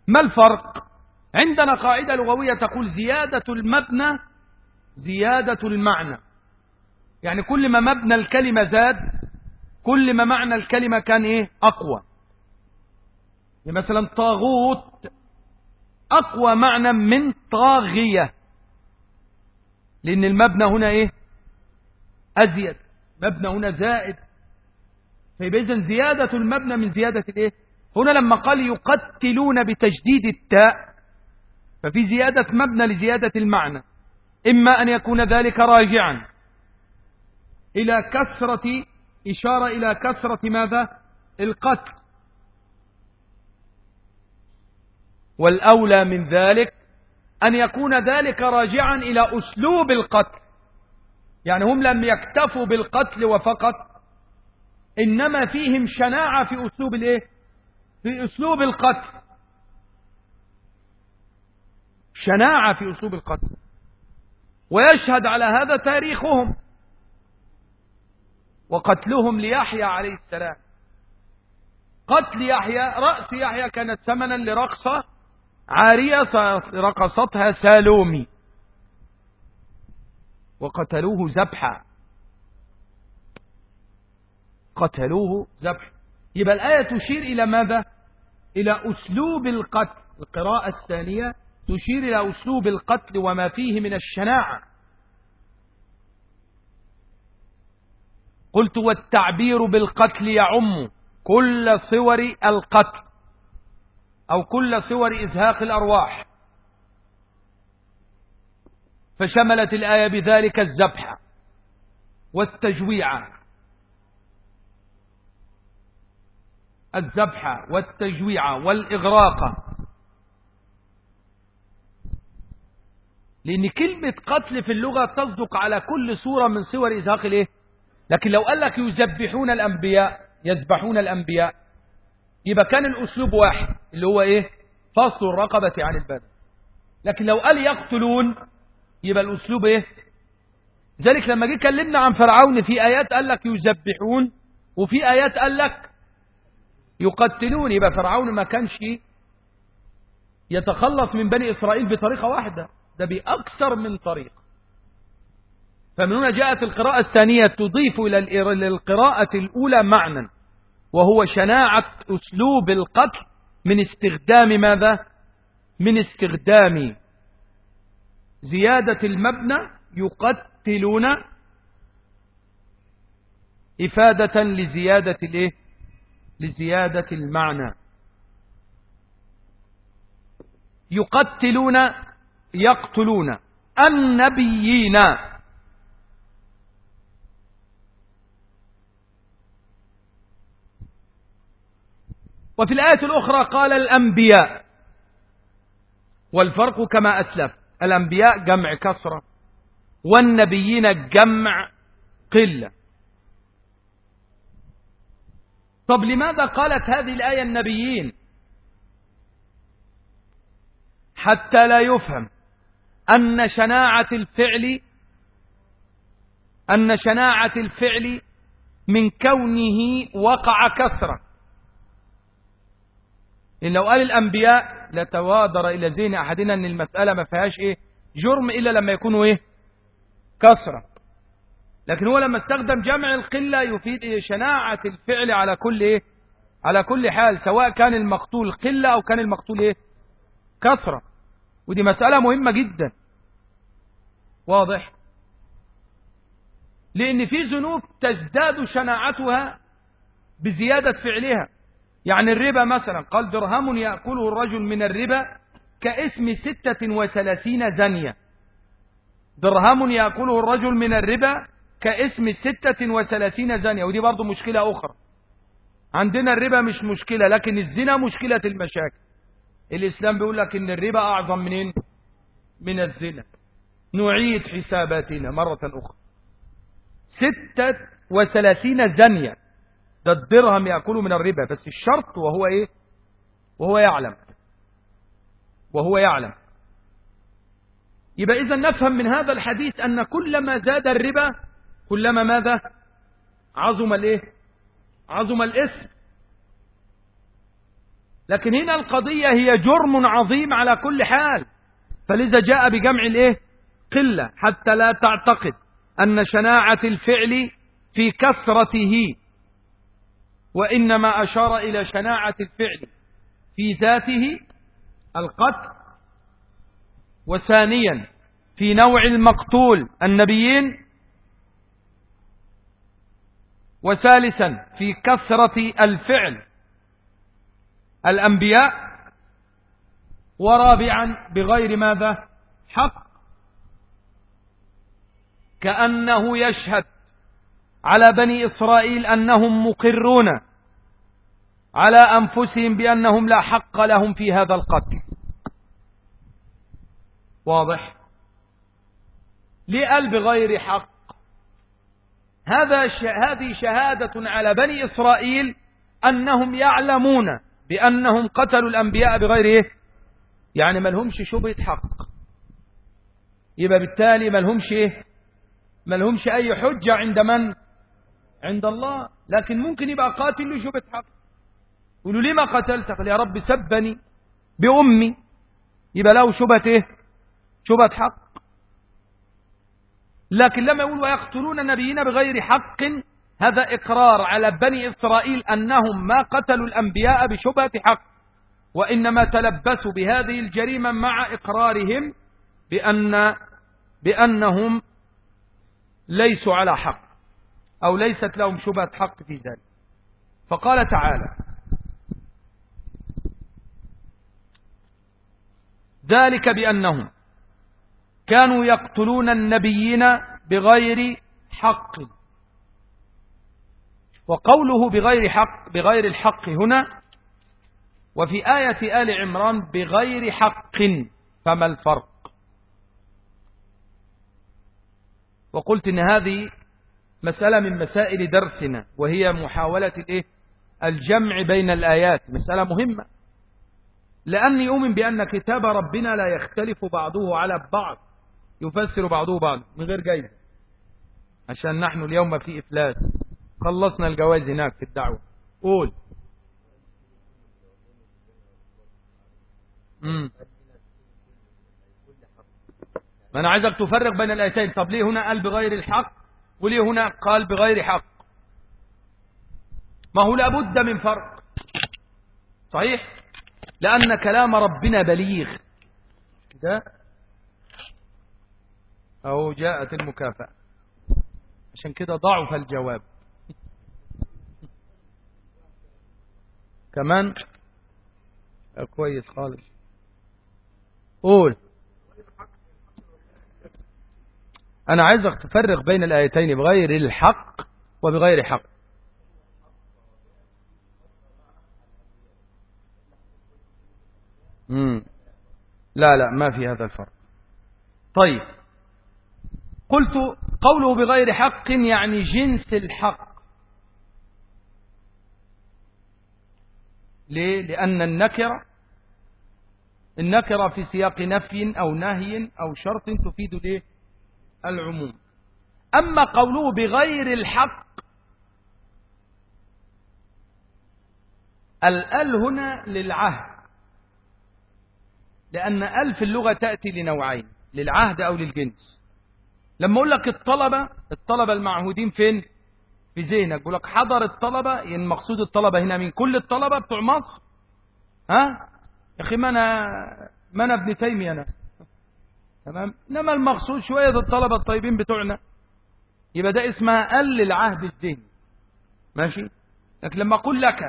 ما الفرق؟ عندنا قاعدة لغوية تقول زيادة المبنى زيادة المعنى. يعني كل ما مبنى الكلمة زاد كل ما معنى الكلمة كان أقوى. يعني مثلا طاغوت أقوى معنى من طاغية. لأن المبنى هنا إيه؟ أزيد. مبنى هنا زائد. فيبقى زيادة المبنى من زيادة الإيه؟ هنا لما قال يقتلون بتجديد التاء ففي زيادة مبنى لزيادة المعنى. إما أن يكون ذلك راجعا. إلى كثرة إشارة إلى كثرة ماذا؟ القتل. والأولى من ذلك أن يكون ذلك راجعا إلى أسلوب القتل. يعني هم لم يكتفوا بالقتل وفقط إنما فيهم شناعة في أسلوب الإيه؟ في أسلوب القتل. شناعة في أسلوب القتل. ويشهد على هذا تاريخهم. وقتلهم ليحيى عليه السلام. قتل يحيى رأس يحيى كانت ثمنا لرقصة عارية رقصتها سالومي. وقتلوه ذبحا. قتلوه ذبحا. يبقى الآية تشير إلى ماذا؟ إلى أسلوب القتل. القراءة الثانية تشير إلى أسلوب القتل وما فيه من الشناعة. قلت والتعبير بالقتل يعم كل صور القتل. أو كل صور إزهاق الأرواح. فشملت الآية بذلك الذبح والتجويع. الذبح والتجويع والإغراق. لأن كلمة قتل في اللغة تصدق على كل صورة من صور إزهاق الإيه؟ لكن لو قال لك يذبحون الأنبياء يذبحون الأنبياء يبقى كان الأسلوب واحد اللي هو إيه؟ فصل الرقبة عن البدن. لكن لو قال يقتلون يبقى الأسلوب إيه؟ ذلك لما جه كلمنا عن فرعون في آيات قال لك يذبحون وفي آيات قال لك يقتلون. يبقى فرعون ما كانش يتخلص من بني إسرائيل بطريقة واحدة ده بأكثر من طريق. فمن هنا جاءت القراءة الثانية تضيف إلى القراءة الأولى معنى. وهو شناعة أسلوب القتل من استخدام ماذا؟ من استخدام زيادة المبنى يقتلون إفادة لزيادة الإيه؟ لزيادة المعنى. يقتلون يقتلون النبيين. وفي الآية الأخرى قال الأنبياء. والفرق كما أسلف. الأنبياء جمع كسرة. والنبيين جمع قلة. طب لماذا قالت هذه الآية النبيين؟ حتى لا يفهم. أن شناعة الفعل أن شناعة الفعل من كونه وقع كثرة إن لو قال الأنبياء لتوادر إلى ذهن أحدنا أن المسألة ما فيهاش إيه؟ جرم إلا لما يكونوا إيه؟ كثرة لكن هو لما استخدم جمع القلة يفيد إيه شناعة الفعل على كل إيه؟ على كل حال سواء كان المقتول قلة أو كان المقتول إيه؟ كثرة ودي مسألة مهمة جدا. واضح؟ لأن في ذنوب تزداد شناعتها بزيادة فعلها. يعني الربا مثلا قال درهم يأكله الرجل من الربا كاسم ستة وثلاثين زنية درهم يأكله الرجل من الربا كاسم ستة وثلاثين زنية ودي برضو مشكلة أخرى. عندنا الربا مش مشكلة لكن الزنا مشكلة المشاكل. الإسلام بيقول لك إن الربا أعظم منين؟ من الزنا. نعيد حساباتنا مرة أخرى. ستة وثلاثين زنية ده الدرهم يأكله من الربا بس الشرط وهو إيه؟ وهو يعلم. وهو يعلم. يبقى إذا نفهم من هذا الحديث أن كلما زاد الربا كلما ماذا؟ عظم الإيه؟ عظم الاسم لكن هنا القضية هي جرم عظيم على كل حال. فلذا جاء بجمع الإيه؟ قلة حتى لا تعتقد أن شناعة الفعل في كثرته وإنما أشار إلى شناعة الفعل في ذاته القتل وثانيا في نوع المقتول النبيين وثالثا في كثرة الفعل الأنبياء ورابعا بغير ماذا؟ حق كأنه يشهد على بني إسرائيل أنهم مقرون على أنفسهم بأنهم لا حق لهم في هذا القتل. واضح؟ لأل بغير حق. هذا هذه شهادة على بني إسرائيل أنهم يعلمون بأنهم قتلوا الأنبياء بغير إيه؟ يعني لهمش شبهة حق. يبقى بالتالي ما لهمش إيه؟ لهمش أي حجة عند من؟ عند الله. لكن ممكن يبقى قاتل له شبهة حق. يقولوا ليه ما قتلت قال يا رب سبني بأمي. يبقى له شبهة إيه؟ شبهة حق. لكن لما يقول ويقتلون النبيين بغير حق هذا إقرار على بني إسرائيل أنهم ما قتلوا الأنبياء بشبهة حق. وإنما تلبسوا بهذه الجريمة مع إقرارهم بأن بأنهم ليسوا على حق أو ليست لهم شبهة حق في ذلك. فقال تعالى ذلك بأنهم كانوا يقتلون النبيين بغير حق. وقوله بغير حق بغير الحق هنا وفي آية آل عمران بغير حق فما الفرق؟ وقلت إن هذه مسألة من مسائل درسنا وهي محاولة؟ الجمع بين الآيات مسألة مهمة. لأني أؤمن بأن كتاب ربنا لا يختلف بعضه على بعض. يفسر بعضه بعض. من غير جايزة عشان نحن اليوم في إفلاس. خلصنا الجواز هناك في الدعوة. قول. ما أنا عايزك تفرق بين الآيتين. طب ليه هنا قال بغير الحق؟ وليه هنا قال بغير حق؟ ما هو لابد من فرق. صحيح؟ لأن كلام ربنا بليغ. كده أو جاءت المكافأة. عشان كده ضعف الجواب. كمان كويس خالص. قول. أنا عايزك تفرق بين الآيتين بغير الحق وبغير حق. لا لا ما في هذا الفرق. طيب. قلت قوله بغير حق يعني جنس الحق. ليه؟ لأن النكرة النكرة في سياق نفي أو نهي أو شرط تفيد ليه؟ العموم. أما قوله بغير الحق الأل هنا للعهد. لأن أل في اللغة تأتي لنوعين للعهد أو للجنس. لما أقول لك الطلبة الطلبة المعهودين فين؟ في ذهنك. أقول لك حضر الطلبة يعني مقصود الطلبة هنا من كل الطلبة بتوع مصر. ها؟ يا أخي ما أنا ما أنا ابن تيمية أنا. تمام؟ إنما المقصود شوية الطلبة الطيبين بتوعنا. يبقى ده اسمها قل العهد الذهني. ماشي؟ لكن لما أقول لك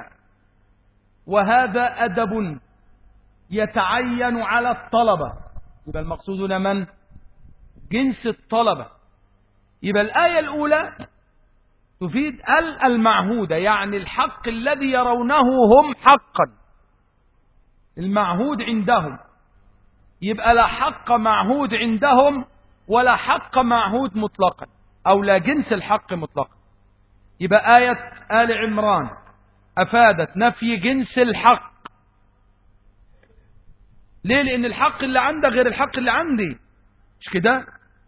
وهذا أدب يتعين على الطلبة. يبقى المقصود هنا من؟ جنس الطلبة. يبقى الآية الأولى تفيد ال المعهودة يعني الحق الذي يرونه هم حقا. المعهود عندهم. يبقى لا حق معهود عندهم ولا حق معهود مطلقا أو لا جنس الحق مطلقا. يبقى آية آل عمران أفادت نفي جنس الحق. ليه؟ لأن الحق اللي عندك غير الحق اللي عندي. مش كده؟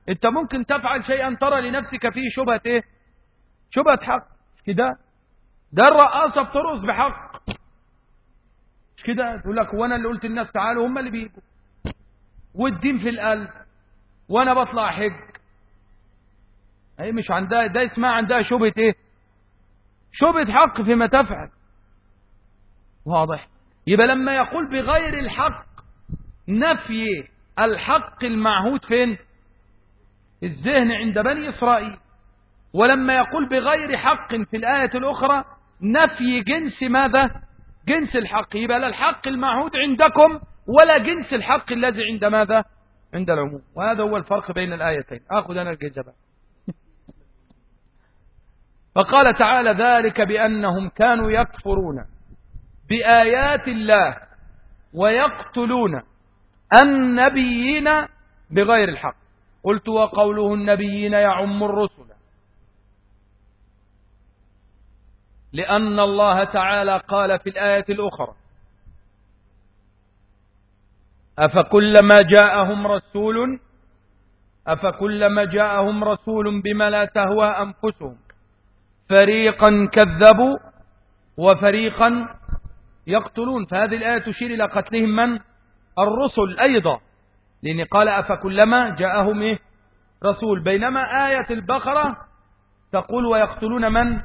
أنت ممكن تفعل شيئا ترى لنفسك فيه شبهة إيه؟ شبهة حق. مش كده؟ ده الرقاصة بترقص بحق. مش كده؟ تقول لك وأنا اللي قلت الناس تعالوا هم اللي بيجوا. والدين في القلب. وأنا بطلع حج. أي مش عندها ده اسمها عندها شبهة إيه؟ شبهة حق فيما تفعل. واضح. يبقى لما يقول بغير الحق نفي الحق المعهود فين؟ الذهن عند بني إسرائيل. ولما يقول بغير حق في الآية الأخرى نفي جنس ماذا؟ جنس الحق. يبقى لا الحق المعهود عندكم ولا جنس الحق الذي عند ماذا؟ عند العموم. وهذا هو الفرق بين الآيتين. أخذ أنا الجزبة *laughs* فقال تعالى ذلك بأنهم كانوا يكفرون بآيات الله ويقتلون النبيين بغير الحق. قلت وقوله النبيين يعم الرسل. لأن الله تعالى قال في الآية الأخرى أفكلما جاءهم رسول أفكلما جاءهم رسول بما لا تهوى أنفسهم فريقا كذبوا وفريقا يقتلون. فهذه الآية تشير إلى قتلهم من؟ الرسل أيضا. لأن قال أفكلما جاءهم إيه؟ رسول. بينما آية البقرة تقول ويقتلون من؟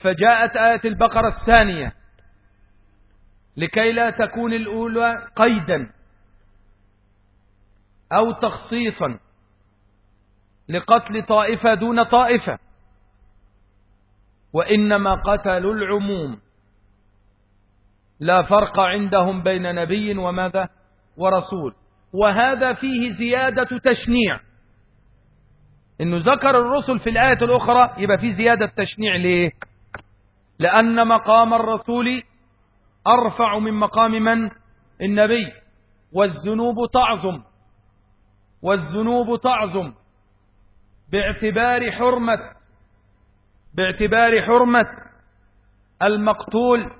فجاءت آية البقرة الثانية. لكي لا تكون الأولى قيدا أو تخصيصا لقتل طائفة دون طائفة. وإنما قتلوا العموم. لا فرق عندهم بين نبي وماذا؟ ورسول. وهذا فيه زيادة تشنيع. إنه ذكر الرسل في الآية الأخرى يبقى فيه زيادة تشنيع ليه؟ لأن مقام الرسول أرفع من مقام من؟ النبي. والذنوب تعظم. والذنوب تعظم. باعتبار حرمة. باعتبار حرمة. المقتول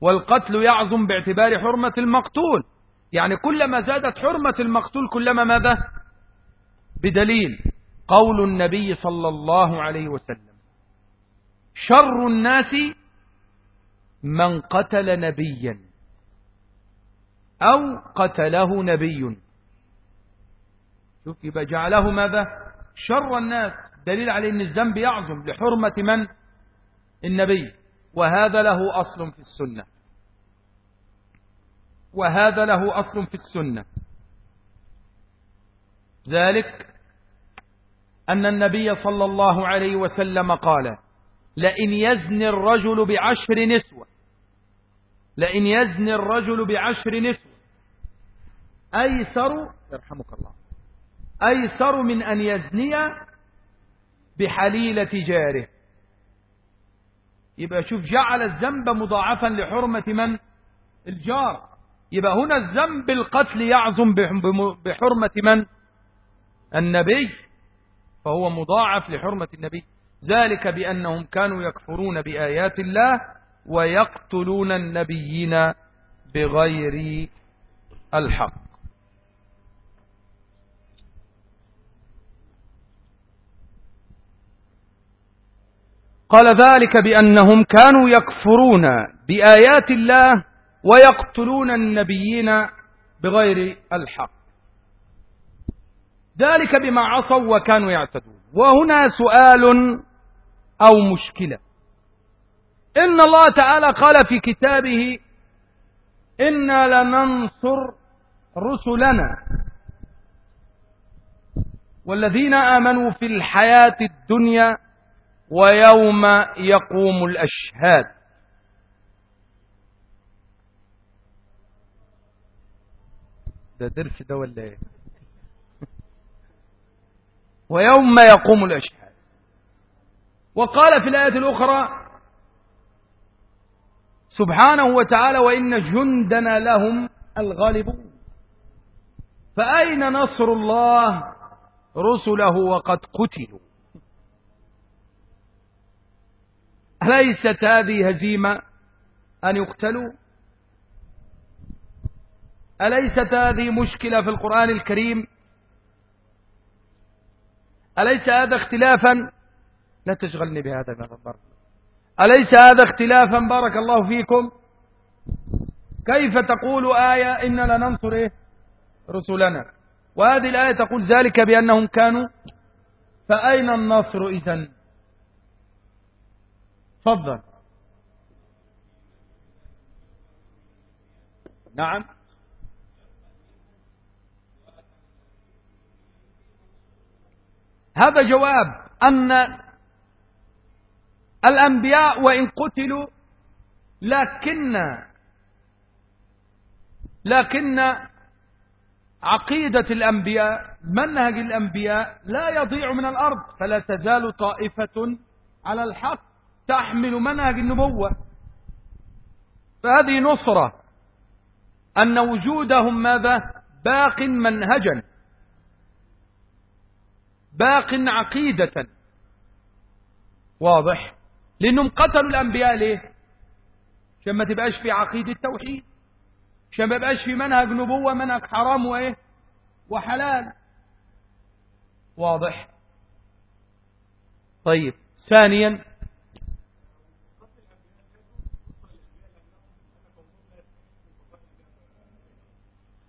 والقتل يعظم باعتبار حرمة المقتول. يعني كلما زادت حرمة المقتول كلما ماذا؟ بدليل. قول النبي صلى الله عليه وسلم شر الناس من قتل نبيا أو قتله نبي. شوف يبقى جعله ماذا؟ شر الناس. دليل على أن الذنب يعظم لحرمة من؟ النبي. وهذا له أصل في السنة. وهذا له أصل في السنة. ذلك أن النبي صلى الله عليه وسلم قال لئن يزني الرجل بعشر نسوة لئن يزني الرجل بعشر نسوة أيسر يرحمك الله أيسر من أن يزني بحليلة جاره. يبقى شوف جعل الذنب مضاعفا لحرمة من؟ الجار. يبقى هنا الذنب القتل يعظم بحرمة من؟ النبي. فهو مضاعف لحرمة النبي. ذلك بأنهم كانوا يكفرون بآيات الله ويقتلون النبيين بغير الحق. قال ذلك بأنهم كانوا يكفرون بآيات الله ويقتلون النبيين بغير الحق. ذلك بما عصوا وكانوا يعتدون. وهنا سؤال أو مشكلة. إن الله تعالى قال في كتابه إنا لننصر رسلنا والذين آمنوا في الحياة الدنيا ويوم يقوم الأشهاد. ده درس ده ولا إيه؟ *laughs* ويوم يقوم الأشهاد. وقال في الآية الأخرى سبحانه وتعالى وإن جندنا لهم الغالبون. فأين نصر الله رسله وقد قتلوا؟ أليست هذه هزيمة أن يقتلوا؟ أليست هذه مشكلة في القرآن الكريم؟ أليس هذا اختلافا؟ لا تشغلني بهذا من الضرب أليس هذا اختلافا بارك الله فيكم؟ كيف تقول آية إن لننصر إيه؟ رسلنا وهذه الآية تقول ذلك بأنهم كانوا فأين النصر إذن؟ تفضل. نعم. هذا جواب أن الأنبياء وإن قتلوا لكن لكن عقيدة الأنبياء منهج الأنبياء لا يضيع من الأرض فلا تزال طائفة على الحق. تحمل منهج النبوة. فهذه نصرة أن وجودهم ماذا؟ باق منهجا. باق عقيدة. واضح؟ لأنهم قتلوا الأنبياء ليه؟ عشان ما تبقاش في عقيدة التوحيد. عشان ما يبقاش في منهج نبوة منهج حرام وإيه؟ وحلال. واضح؟ طيب ثانيا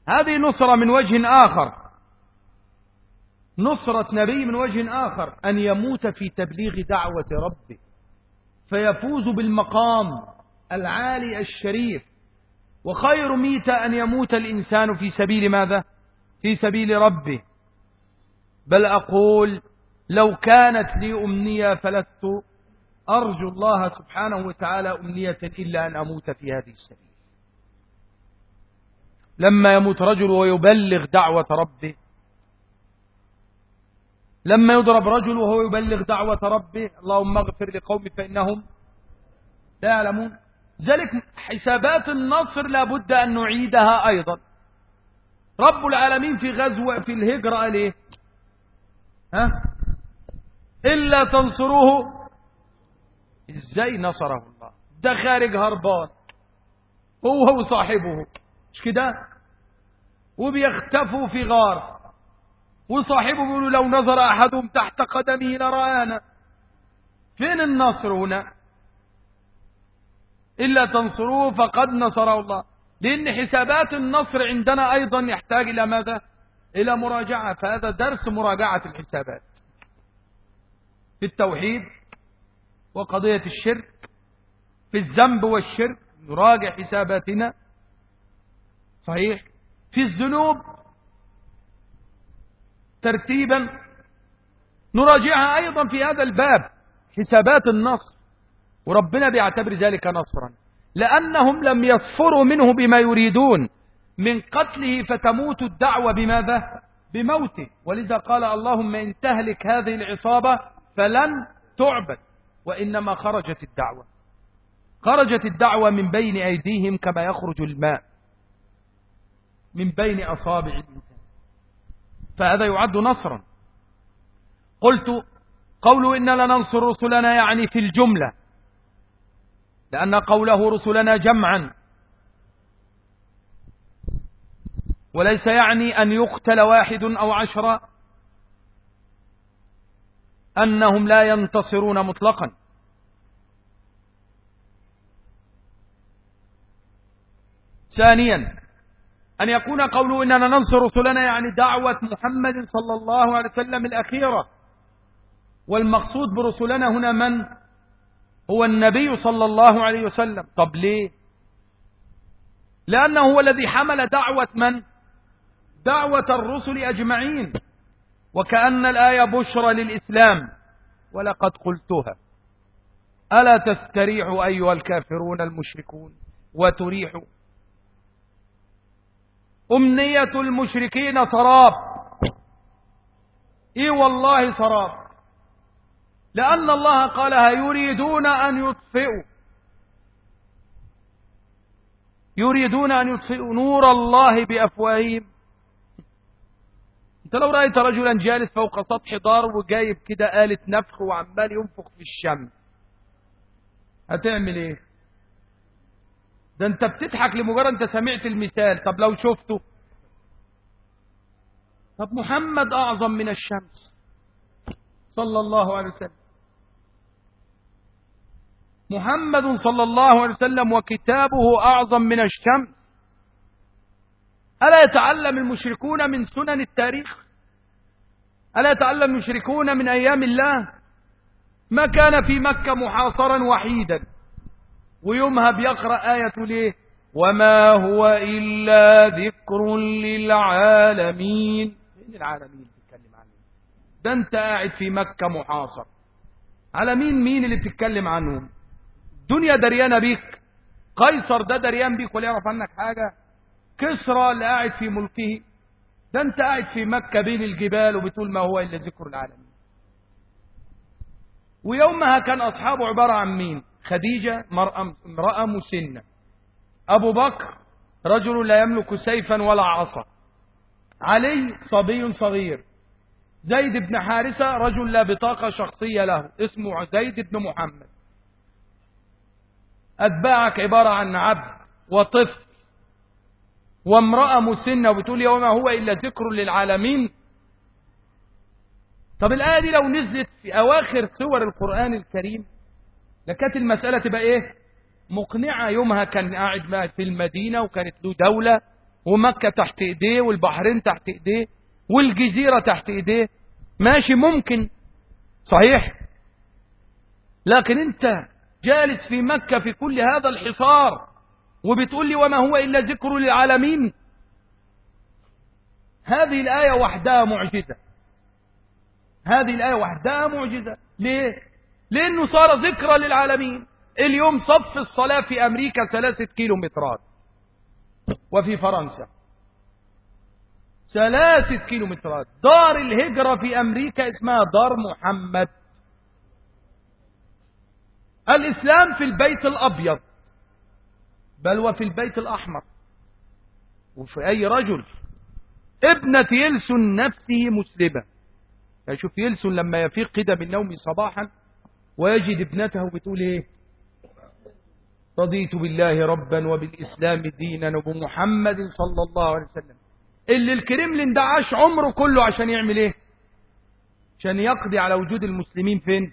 هذه نصرة من وجه آخر. نصرة نبي من وجه آخر. أن يموت في تبليغ دعوة ربه. فيفوز بالمقام العالي الشريف. وخير ميت أن يموت الإنسان في سبيل ماذا؟ في سبيل ربه. بل أقول لو كانت لي أمنية فلست أرجو الله سبحانه وتعالى أمنية إلا أن أموت في هذه السبيل. لما يموت رجل ويبلغ دعوة ربه. لما يضرب رجل وهو يبلغ دعوة ربه اللهم اغفر لقومي فإنهم لا يعلمون. ذلك حسابات النصر لابد أن نعيدها أيضا. رب العالمين في غزوة في الهجرة قال إيه؟ ها؟ إلا تنصروه. إزاي نصره الله؟ ده خارج هربان. هو وصاحبه. مش كده؟ وبيختفوا في غار. وصاحبه بيقولوا لو نظر أحدهم تحت قدمه لرآنا. فين النصر هنا؟ إلا تنصروه فقد نصره الله. لأن حسابات النصر عندنا أيضا يحتاج إلى ماذا؟ إلى مراجعة. فهذا درس مراجعة الحسابات. في التوحيد وقضية الشرك. في الذنب والشرك. نراجع حساباتنا. صحيح؟ في الذنوب ترتيبا. نراجعها أيضا في هذا الباب حسابات النصر. وربنا بيعتبر ذلك نصرا. لأنهم لم يصفروا منه بما يريدون. من قتله فتموت الدعوة بماذا؟ بموته. ولذا قال اللهم إن تهلك هذه العصابة فلن تعبد وإنما خرجت الدعوة. خرجت الدعوة من بين أيديهم كما يخرج الماء. من بين أصابع الإنسان. فهذا يعد نصرا. قلت قولوا إن لننصر رسلنا يعني في الجملة. لأن قوله رسلنا جمعا. وليس يعني أن يقتل واحد أو عشرة أنهم لا ينتصرون مطلقا. ثانيا أن يكون قوله إننا ننصر رسلنا يعني دعوة محمد صلى الله عليه وسلم الأخيرة. والمقصود برسلنا هنا من؟ هو النبي صلى الله عليه وسلم. طب ليه؟ لأنه هو الذي حمل دعوة من؟ دعوة الرسل أجمعين. وكأن الآية بشرى للإسلام. ولقد قلتها. ألا تستريحوا أيها الكافرون المشركون وتريحوا؟ أمنية المشركين سراب. إي والله سراب. لأن الله قالها يريدون أن يطفئوا. يريدون أن يطفئوا نور الله بأفواههم. أنت لو رأيت رجلا جالس فوق سطح دار وجايب كده آلة نفخ وعمال ينفخ في الشمس. هتعمل إيه؟ ده انت بتضحك لمجرد انت سمعت المثال. طب لو شفته؟ طب محمد أعظم من الشمس صلى الله عليه وسلم. محمد صلى الله عليه وسلم وكتابه أعظم من الشمس. ألا يتعلم المشركون من سنن التاريخ؟ ألا يتعلم المشركون من أيام الله؟ ما كان في مكة محاصرا وحيدا. ويومها بيقرأ آية ليه؟ وما هو إلا ذكر للعالمين. فين العالمين بتتكلم عنه؟ ده انت قاعد في مكة محاصر. على مين مين اللي بتتكلم عنهم؟ دنيا دريانة بيك. قيصر ده دريان بيك ولا يعرف عنك حاجة؟ كسرى اللي قاعد في ملكه. ده انت قاعد في مكة بين الجبال وبتقول ما هو إلا ذكر العالمين. ويومها كان أصحابه عبارة عن مين؟ خديجة امرأة مسنة. أبو بكر رجل لا يملك سيفا ولا عصا. علي صبي صغير. زيد بن حارثة رجل لا بطاقة شخصية له اسمه زيد بن محمد. أتباعك عبارة عن عبد وطفل. وامرأة مسنة وبتقول وما هو إلا ذكر للعالمين. طب الآية دي لو نزلت في أواخر سور القرآن الكريم لكانت المسألة تبقى إيه؟ مقنعة. يومها كان قاعد في المدينة وكانت له دولة ومكة تحت إيديه والبحرين تحت إيديه والجزيرة تحت إيديه. ماشي ممكن. صحيح؟ لكن أنت جالس في مكة في كل هذا الحصار وبتقول لي وما هو إلا ذكر للعالمين. هذه الآية وحدها معجزة. هذه الآية وحدها معجزة. ليه؟ لأنه صار ذكرى للعالمين. اليوم صف الصلاة في أمريكا ثلاثة كيلو مترات وفي فرنسا ثلاثة كيلو مترات دار الهجرة في أمريكا اسمها دار محمد. الإسلام في البيت الأبيض. بل وفي البيت الأحمر. وفي أي رجل؟ ابنة يلسن نفسه مسلمة. يعني شوف يلسن لما يفيق من نومه صباحا ويجد ابنته بتقول إيه؟ رضيت بالله ربا وبالإسلام دينا وبمحمد صلى الله عليه وسلم. اللي الكريملين ده عاش عمره كله عشان يعمل إيه؟ عشان يقضي على وجود المسلمين فين؟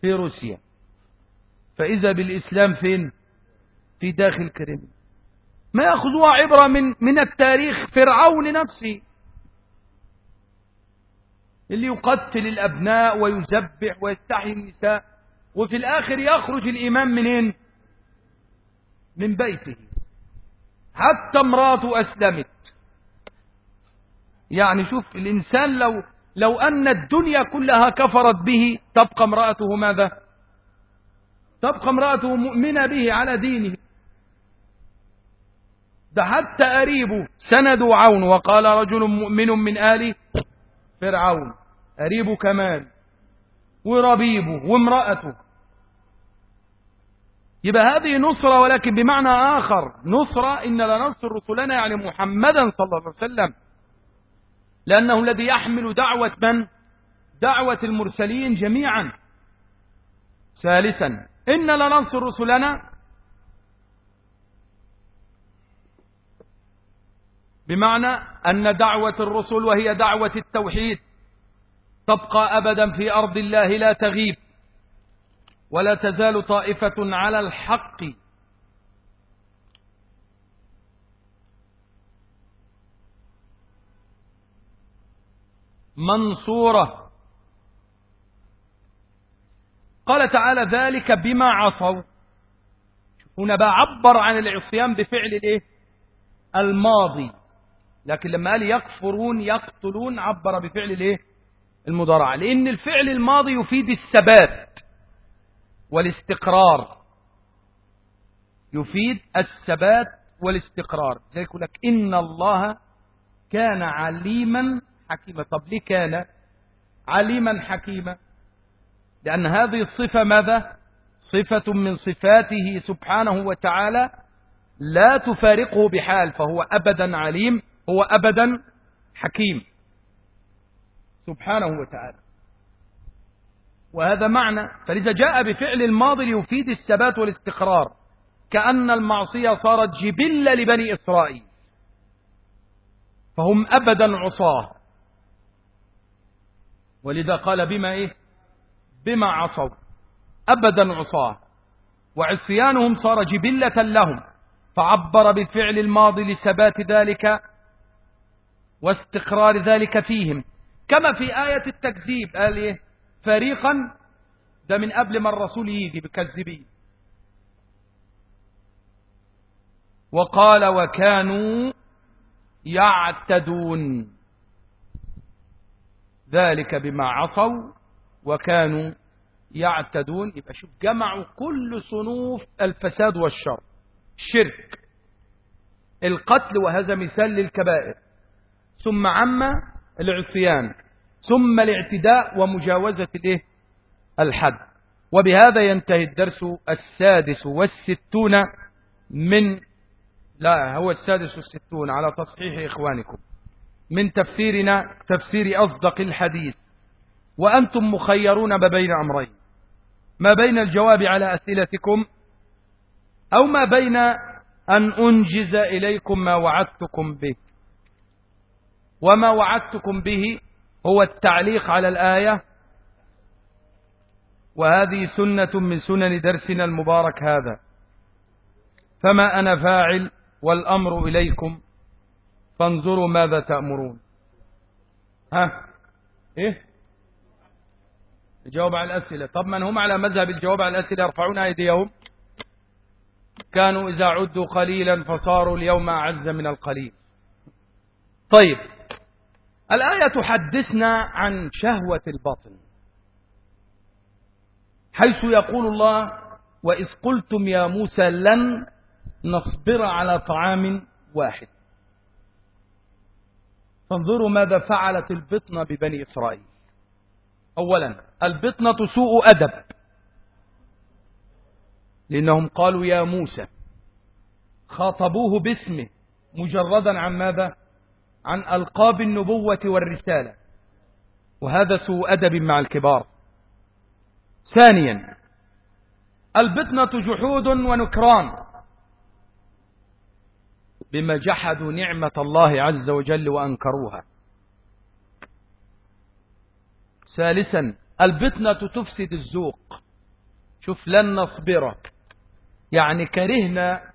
في روسيا. فإذا بالإسلام فين؟ في داخل كريم ما يأخذوها عبرة من, من التاريخ فرعون نفسه. اللي يقتل الأبناء ويذبح ويستحي النساء وفي الآخر يخرج الإمام منين؟ من بيته. حتى امراته أسلمت. يعني شوف الإنسان لو لو أن الدنيا كلها كفرت به تبقى امرأته ماذا؟ تبقى امرأته مؤمنة به على دينه. ده حتى أريبه سندوا عون وقال رجل مؤمن من آل فرعون. أريبه كمان وربيبه وامرأته. يبقى هذه نصرة ولكن بمعنى آخر. نصرة إن لننصر رسلنا يعني محمدا صلى الله عليه وسلم. لأنه الذي يحمل دعوة من؟ دعوة المرسلين جميعا. ثالثا إن لننصر رسلنا. بمعنى أن دعوة الرسل وهي دعوة التوحيد. تبقى أبدا في أرض الله لا تغيب ولا تزال طائفة على الحق. منصورة. قال تعالى ذلك بما عصوا. هنا بقى عبر عن العصيان بفعل الايه؟ الماضي. لكن لما قال يكفرون يقتلون عبر بفعل الايه؟ المضارعة لأن الفعل الماضي يفيد الثبات والاستقرار. يفيد الثبات والاستقرار. زي يقول لك إن الله كان عليما حكيما. طب ليه كان عليما حكيما؟ لأن هذه الصفة ماذا؟ صفة من صفاته سبحانه وتعالى لا تفارقه بحال فهو أبدا عليم هو أبدا حكيم. سبحانه وتعالى. وهذا معنى فلذا جاء بفعل الماضي ليفيد الثبات والاستقرار كأن المعصية صارت جبلة لبني إسرائيل. فهم أبدا عصاة. ولذا قال بما إيه؟ بما عصوا. أبدا عصاة. وعصيانهم صار جبلة لهم. فعبر بالفعل الماضي لثبات ذلك واستقرار ذلك فيهم. كما في آية التكذيب. قال إيه؟ فريقا ده من قبل ما الرسول يجي بكذبين وقال وكانوا يعتدون. ذلك بما عصوا وكانوا يعتدون. يبقى شوف جمعوا كل صنوف الفساد والشر. الشرك القتل وهذا مثال للكبائر. ثم عم العصيان ثم الاعتداء ومجاوزة الإيه؟ الحد. وبهذا ينتهي الدرس السادس والستون من لا هو السادس والستون على تصحيح إخوانكم. من تفسيرنا تفسير أصدق الحديث. وأنتم مخيرون ما بين أمرين. ما بين الجواب على أسئلتكم أو ما بين أن أنجز إليكم ما وعدتكم به. وما وعدتكم به هو التعليق على الآية. وهذه سنة من سنن درسنا المبارك هذا. فما أنا فاعل والأمر إليكم فانظروا ماذا تأمرون. ها؟ إيه؟ الجواب على الأسئلة. طب من هم على مذهب الجواب على الأسئلة؟ يرفعون أيديهم. كانوا إذا عدوا قليلا فصاروا اليوم أعز من القليل. طيب الآية تحدثنا عن شهوة الباطن. حيث يقول الله وإذ قلتم يا موسى لن نصبر على طعام واحد فانظروا ماذا فعلت البطنة ببني إسرائيل. أولا البطنة سوء أدب. لأنهم قالوا يا موسى خاطبوه باسمه مجردا عن ماذا؟ عن ألقاب النبوة والرسالة. وهذا سوء أدب مع الكبار. ثانيا البطنة جحود ونكران. بما جحدوا نعمة الله عز وجل وأنكروها. ثالثا البطنة تفسد الذوق شوف لن نصبر يعني كرهنا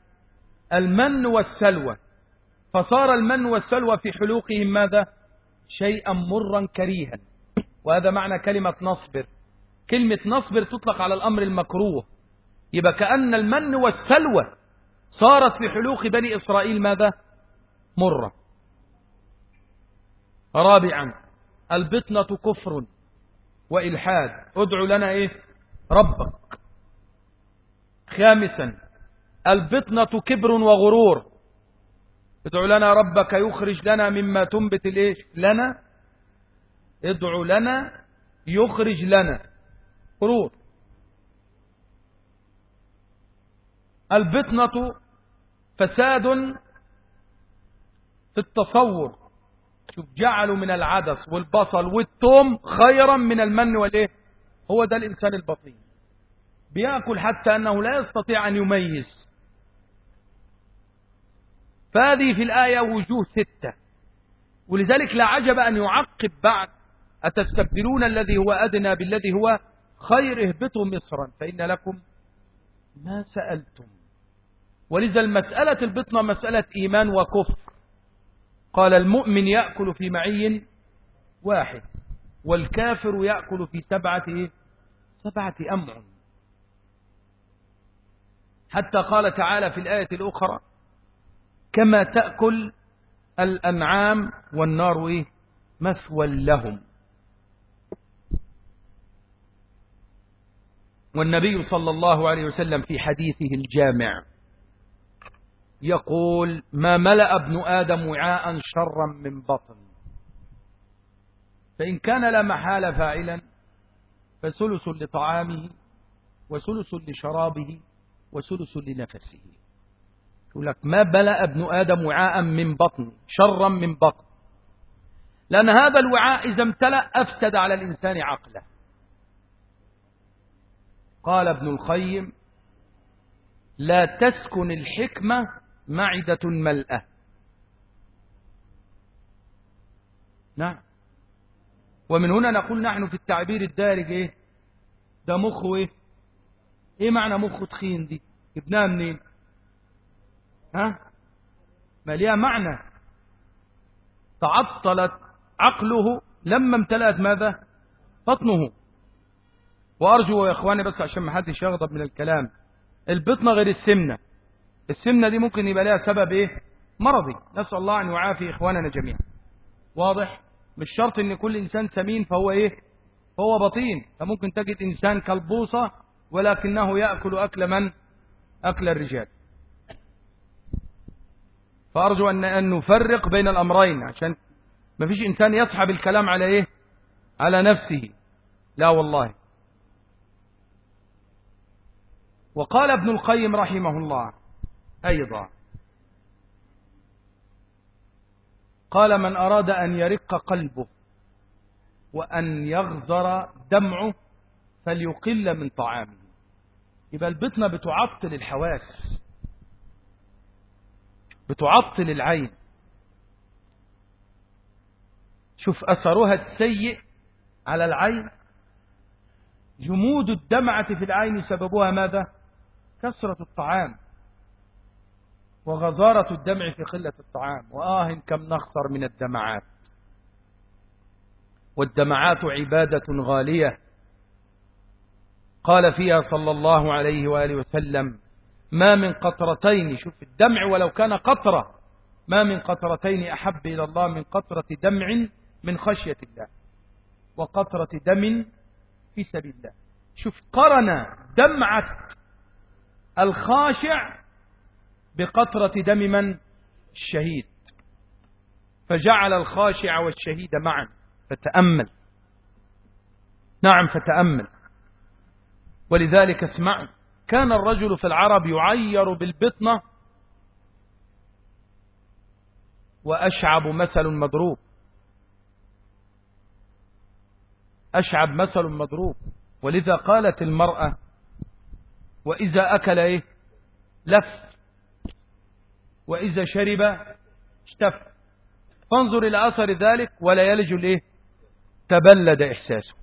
المن والسلوى. فصار المن والسلوى في حلوقهم ماذا؟ شيئا مرا كريها. وهذا معنى كلمة نصبر. كلمة نصبر تطلق على الأمر المكروه. يبقى كأن المن والسلوى صارت في حلوق بني إسرائيل ماذا؟ مرة. رابعا البطنة كفر وإلحاد. ادعو لنا إيه؟ ربك. خامسا البطنة كبر وغرور. ادعو لنا ربك يخرج لنا مما تنبت الايش لنا. ادعو لنا يخرج لنا. غرور البطنة فساد في التصور. شوف جعلوا من العدس والبصل والثوم خيرا من المن والإيه؟ هو ده الإنسان البطيء. بيأكل حتى أنه لا يستطيع أن يميز. فهذه في الآية وجوه ستة. ولذلك لا عجب أن يعقب بعد أتستبدلون الذي هو أدنى بالذي هو خير؟ اهبطوا مصرا. فإن لكم ما سألتم. ولذا المسألة البطنة مسألة إيمان وكفر. قال المؤمن يأكل في معي واحد والكافر يأكل في سبعة سبعة أمع حتى قال تعالى في الآية الأخرى كما تأكل الأنعام والنار إيه؟ مثوى لهم والنبي صلى الله عليه وسلم في حديثه الجامع يقول ما ملأ ابن آدم وعاء شرا من بطن فإن كان لا محال فاعلا فثلث لطعامه وثلث لشرابه وثلث لنفسه يقول لك ما بلأ ابن آدم وعاء من بطن شرا من بطن. لأن هذا الوعاء إذا امتلأ أفسد على الإنسان عقله. قال ابن القيم لا تسكن الحكمة معدة ملأة. نعم. ومن هنا نقول نحن في التعبير الدارج إيه؟ ده مخ إيه؟ إيه معنى مخه تخين دي؟ جبناها منين؟ ها؟ ما ليها معنى. تعطلت عقله لما امتلأت ماذا؟ بطنه. وأرجو يا إخواني بس عشان ما حدش يغضب من الكلام. البطنة غير السمنة. السمنة دي ممكن يبقى لها سبب إيه؟ مرضي. نسأل الله أن يعافي إخواننا جميعا. واضح؟ مش شرط أن كل إنسان سمين فهو إيه؟ فهو بطين. فممكن تجد إنسان كالبوصة ولكنه يأكل أكل من؟ أكل الرجال. فأرجو أن, أن نفرق بين الأمرين عشان ما فيش إنسان يصحب الكلام على إيه؟ على نفسه. لا والله. وقال ابن القيم رحمه الله أيضا قال من أراد أن يرق قلبه وأن يغزر دمعه فليقل من طعامه. يبقى البطنة بتعطل الحواس. بتعطل العين. شوف أثرها السيء على العين. جمود الدمعة في العين سببها ماذا؟ كثرة الطعام. وغزارة الدمع في قلة الطعام. وآه كم نخسر من الدمعات. والدمعات عبادة غالية. قال فيها صلى الله عليه وآله وسلم ما من قطرتين شوف الدمع ولو كان قطرة. ما من قطرتين أحب إلى الله من قطرة دمع من خشية الله وقطرة دم في سبيل الله. شوف قرن دمعة الخاشع بقطرة دم من؟ الشهيد. فجعل الخاشع والشهيد معا فتأمل. نعم فتأمل. ولذلك اسمع كان الرجل في العرب يعير بالبطنة وأشعب مثل مضروب. أشعب مثل مضروب. ولذا قالت المرأة وإذا أكل إيه؟ لف. وإذا شرب اشتف. فانظر إلى أثر ذلك ولا يلج الإيه؟ تبلد إحساسه.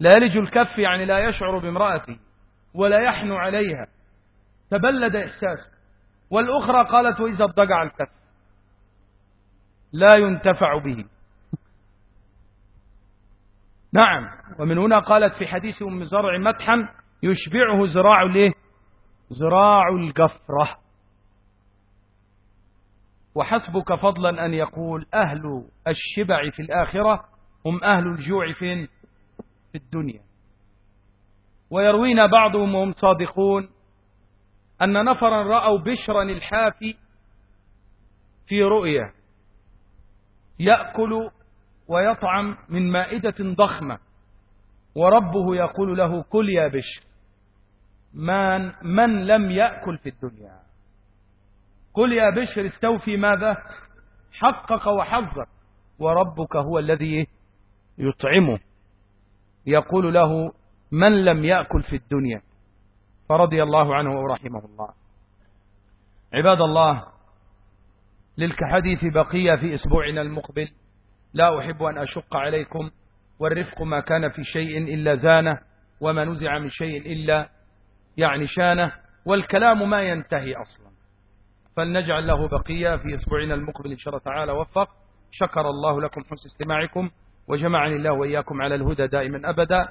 لا يلج الكف يعني لا يشعر بامرأته ولا يحنو عليها. تبلد إحساسه والأخرى قالت وإذا اضجع الكف. لا ينتفع به. نعم. ومن هنا قالت في حديث أم زرع مدحا يشبعه زراع الايه زراع القفرة وحسبك فضلا أن يقول أهل الشبع في الآخرة هم أهل الجوع فين؟ في الدنيا. ويروينا بعضهم وهم صادقون أن نفرا رأوا بشرا الحافي في رؤية يأكل ويطعم من مائدة ضخمة وربه يقول له كل يا بشر من, من لم يأكل في الدنيا؟ قل يا بشر استوفي ماذا؟ حقق وحظك وربك هو الذي يطعمه. يقول له من لم يأكل في الدنيا؟ فرضي الله عنه ورحمه الله. عباد الله للكحديث بقية في أسبوعنا المقبل لا أحب أن أشق عليكم والرفق ما كان في شيء إلا زانه وما نزع من شيء إلا يعني شانه والكلام ما ينتهي أصلا. فلنجعل له بقية في أسبوعنا المقبل إن شاء الله تعالى. وفق. شكر الله لكم حسن استماعكم. وجمعني الله وإياكم على الهدى دائما أبدا.